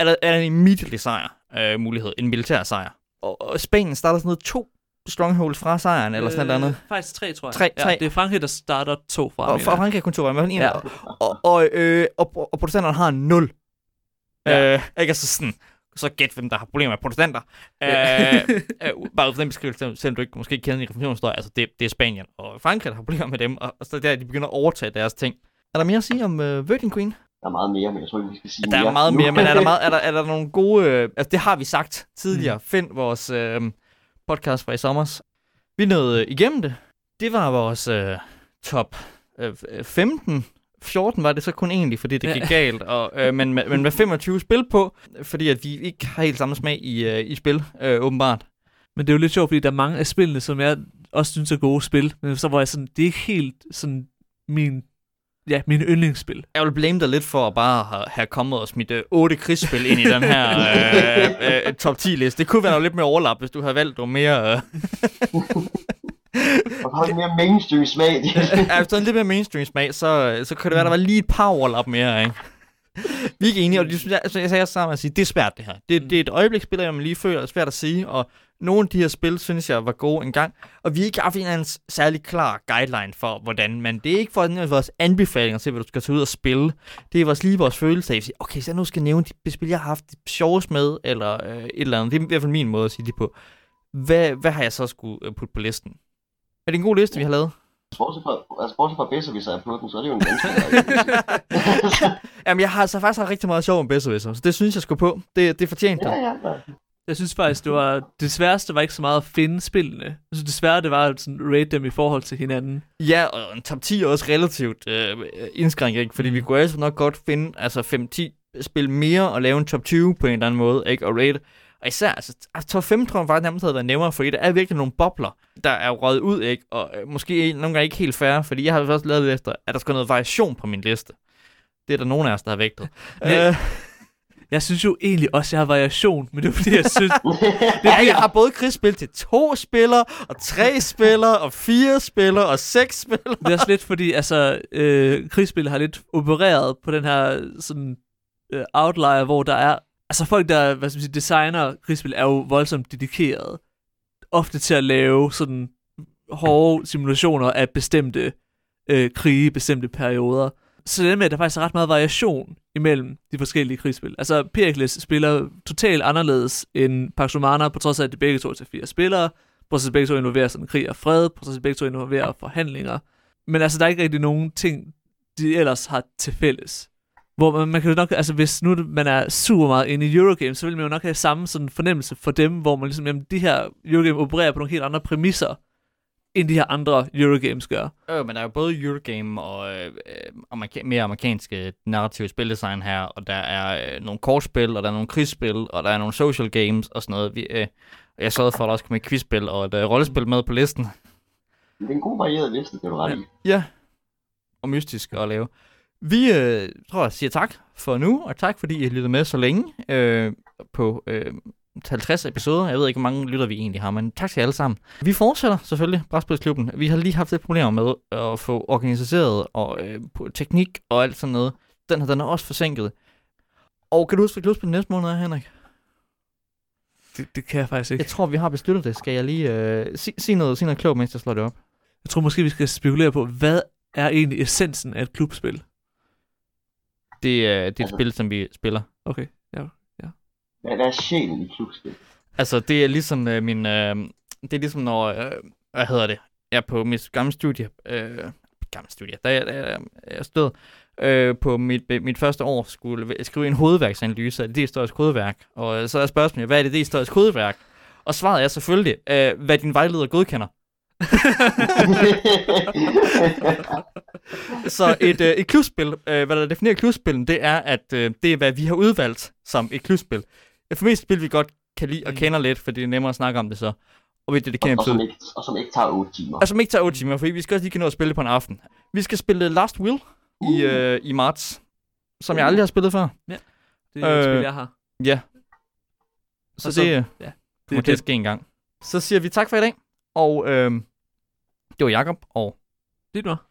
er der, er der en immediately sejr uh, mulighed, en militær sejr. Og, og Spanien starter sådan noget to strongholds fra sejren, eller sådan noget andet. Faktisk tre, tror jeg. Tre- Ja, tre. det er Frankrig, der starter to fra. Og fra. Frankrig kun to, i hvert fald en. Ja. Ja. Og, og, øh, og, og protestanterne har 0. Ja. Ja. Øh, ikke altså sådan, så gæt, hvem der har problemer med protestanter. Ja. øh, øh, bare ud fra den beskrivelse, selvom du ikke måske kender den i reformationshistorie, altså det, det er Spanien og Frankrig, der har problemer med dem, og, og så er der, de begynder at overtage deres ting. Er der mere at sige om uh, Virgin Queen? der er meget mere, men jeg tror ikke, vi skal sige Der er mere. meget mere, men er der, meget, er der, er der nogle gode... Øh, altså, det har vi sagt tidligere. Mm. Find vores øh, podcast fra i sommer. Vi nåede øh, igennem det. Det var vores øh, top øh, 15 14 var det så kun egentlig, fordi det Ja. gik galt, og, øh, men, men med 25 spil på, fordi at vi ikke har helt samme smag i, øh, i spil, øh, åbenbart. Men det er jo lidt sjovt, fordi der er mange af spillene, som jeg også synes er gode spil. Men så var jeg sådan, det er ikke helt sådan min, ja, min yndlingsspil. Jeg vil blame dig lidt for at bare have, have kommet og smidt øh, 8 krigsspil ind i den her øh, øh, top 10 liste. Det kunne være noget lidt mere overlap, hvis du havde valgt noget mere... Øh, Og har lidt mere mainstream smag. ja, hvis du havde en lidt mere mainstream smag, så, så kunne det være, der var lige et par overlap mere, ikke? Vi er ikke enige, og det, synes jeg, altså, jeg sagde også sammen at sige, det er svært det her. Det, det er et øjebliksspil, jeg man lige føler er svært at sige, og nogle af de her spil, synes jeg, var gode engang, og vi har ikke haft en eller anden særlig klar guideline for, hvordan, men det er ikke for den vores anbefalinger til, hvad du skal tage ud og spille. Det er vores lige vores følelse af, at sige, okay, så jeg nu skal nævne de spil, jeg har haft sjovest med, eller øh, et eller andet. Det er i hvert fald min måde at sige det på. Hvad, hvad har jeg så skulle øh, putte på listen? Er det en god liste, vi har lavet? Bortset fra, altså, bortset fra bedste, hvis jeg er på den, så er det jo en ganske Jamen, jeg har altså faktisk haft rigtig meget sjov med Besserwisser, så det synes jeg skulle på. Det, det fortjente Ja, ja, ja. Jeg synes faktisk, det var det sværeste var ikke så meget at finde spillene. Jeg synes, det svære det var at sådan rate dem i forhold til hinanden. Ja, og en top 10 er også relativt øh, indskrænket, ikke? fordi vi kunne altså nok godt finde altså 5-10 spil mere og lave en top 20 på en eller anden måde, ikke? og rate. Og især, altså, altså, top 5 tror jeg faktisk nærmest havde været nemmere, fordi der er virkelig nogle bobler, der er røget ud, ikke? og øh, måske nogle gange ikke helt færre, fordi jeg har også lavet lidt efter, at der skal noget variation på min liste. Det er der nogen af os, der har vægtet. Øh, Jeg synes jo egentlig også, at jeg har variation, men det er fordi, jeg synes... ja, jeg har både krigsspil til to spillere, og tre spillere, og fire spillere, og seks spillere. Det er også lidt fordi, altså, øh, krigsspil har lidt opereret på den her sådan øh, outlier, hvor der er... Altså folk, der hvad skal man sige, designer krigsspil, er jo voldsomt dedikeret Ofte til at lave sådan hårde simulationer af bestemte øh, krige, bestemte perioder. Så det med, at der faktisk er ret meget variation imellem de forskellige krigsspil. Altså, Pericles spiller totalt anderledes end Pax Romana, på trods af, at de begge to er til fire spillere, på trods af, at begge to involverer sådan krig og fred, på trods af, at begge to involverer forhandlinger. Men altså, der er ikke rigtig nogen ting, de ellers har til fælles. Hvor man, man kan jo nok, altså hvis nu man er super meget inde i Eurogame, så vil man jo nok have samme sådan fornemmelse for dem, hvor man ligesom, jamen de her Eurogame opererer på nogle helt andre præmisser, end de her andre Eurogames gør. Øh, men der er jo både Eurogame og øh, øh, amerika- mere amerikanske narrative spildesign her, og der er øh, nogle kortspil, og der er nogle krigsspil, og der er nogle social games og sådan noget. Vi, øh, og jeg sørgede for, at der også kom et quizspil og et øh, rollespil med på listen. Det er en god varieret liste, det er du ret i. Ja, og mystisk at lave. Vi øh, tror jeg siger tak for nu, og tak fordi I lyttede med så længe øh, på øh, 50 episoder. Jeg ved ikke, hvor mange lytter vi egentlig har, men tak til jer alle sammen. Vi fortsætter selvfølgelig Brætspilsklubben. Vi har lige haft lidt problemer med at få organiseret og øh, på teknik og alt sådan noget. Den her, den er også forsinket. Og kan du huske, hvad næste måned er, Henrik? Det, det kan jeg faktisk ikke. Jeg tror, vi har besluttet det. Skal jeg lige øh, sige sig noget, sig noget klogt, mens jeg slår det op? Jeg tror måske, vi skal spekulere på, hvad er egentlig essensen af et klubspil? Det, er- det er et Altså- spil, som vi spiller. Okay, ja. Hvad hvad er sjælen i klubspil? Altså, det er ligesom øh, min... Øh, det er ligesom når... Øh, hvad hedder det? Jeg er på mit gamle studie. Øh, gamle studie. Da jeg, da jeg, jeg stod øh, på mit, mit første år, skulle jeg skrive en hovedværksanalyse af det historiske hovedværk. Og øh, så er spørgsmålet, hvad er det, det historiske hovedværk? Og svaret er selvfølgelig, øh, hvad din vejleder godkender. Så et, øh, et klubspil, øh, hvad der definerer klubspillen, det er, at øh, det er, hvad vi har udvalgt som et klubspil. Et for mest spil, vi godt kan lide og Mm. kender lidt, for det er nemmere at snakke om det så. Og vi dedikerer en og, som episode. ikke, og som ikke tager 8 timer. Og som ikke tager 8 timer, for vi skal også lige kan nå at spille på en aften. Vi skal spille Last Will i, øh, i marts, som jeg aldrig har spillet før. Det er øh, et spil, jeg har. Ja. Så, Og så- det øh, ja, kommer Det, til at det, ske en gang. Så siger vi tak for i dag, og øh, det var Jakob og, det var.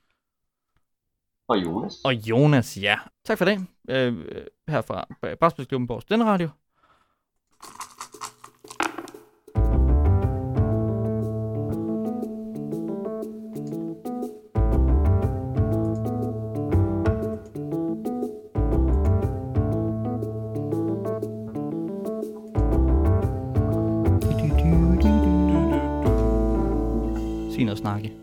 Og Jonas. og Jonas, ja. Tak for dag, øh, øh, her fra Basketballklubben på Stende Radio. Sig noget snakke.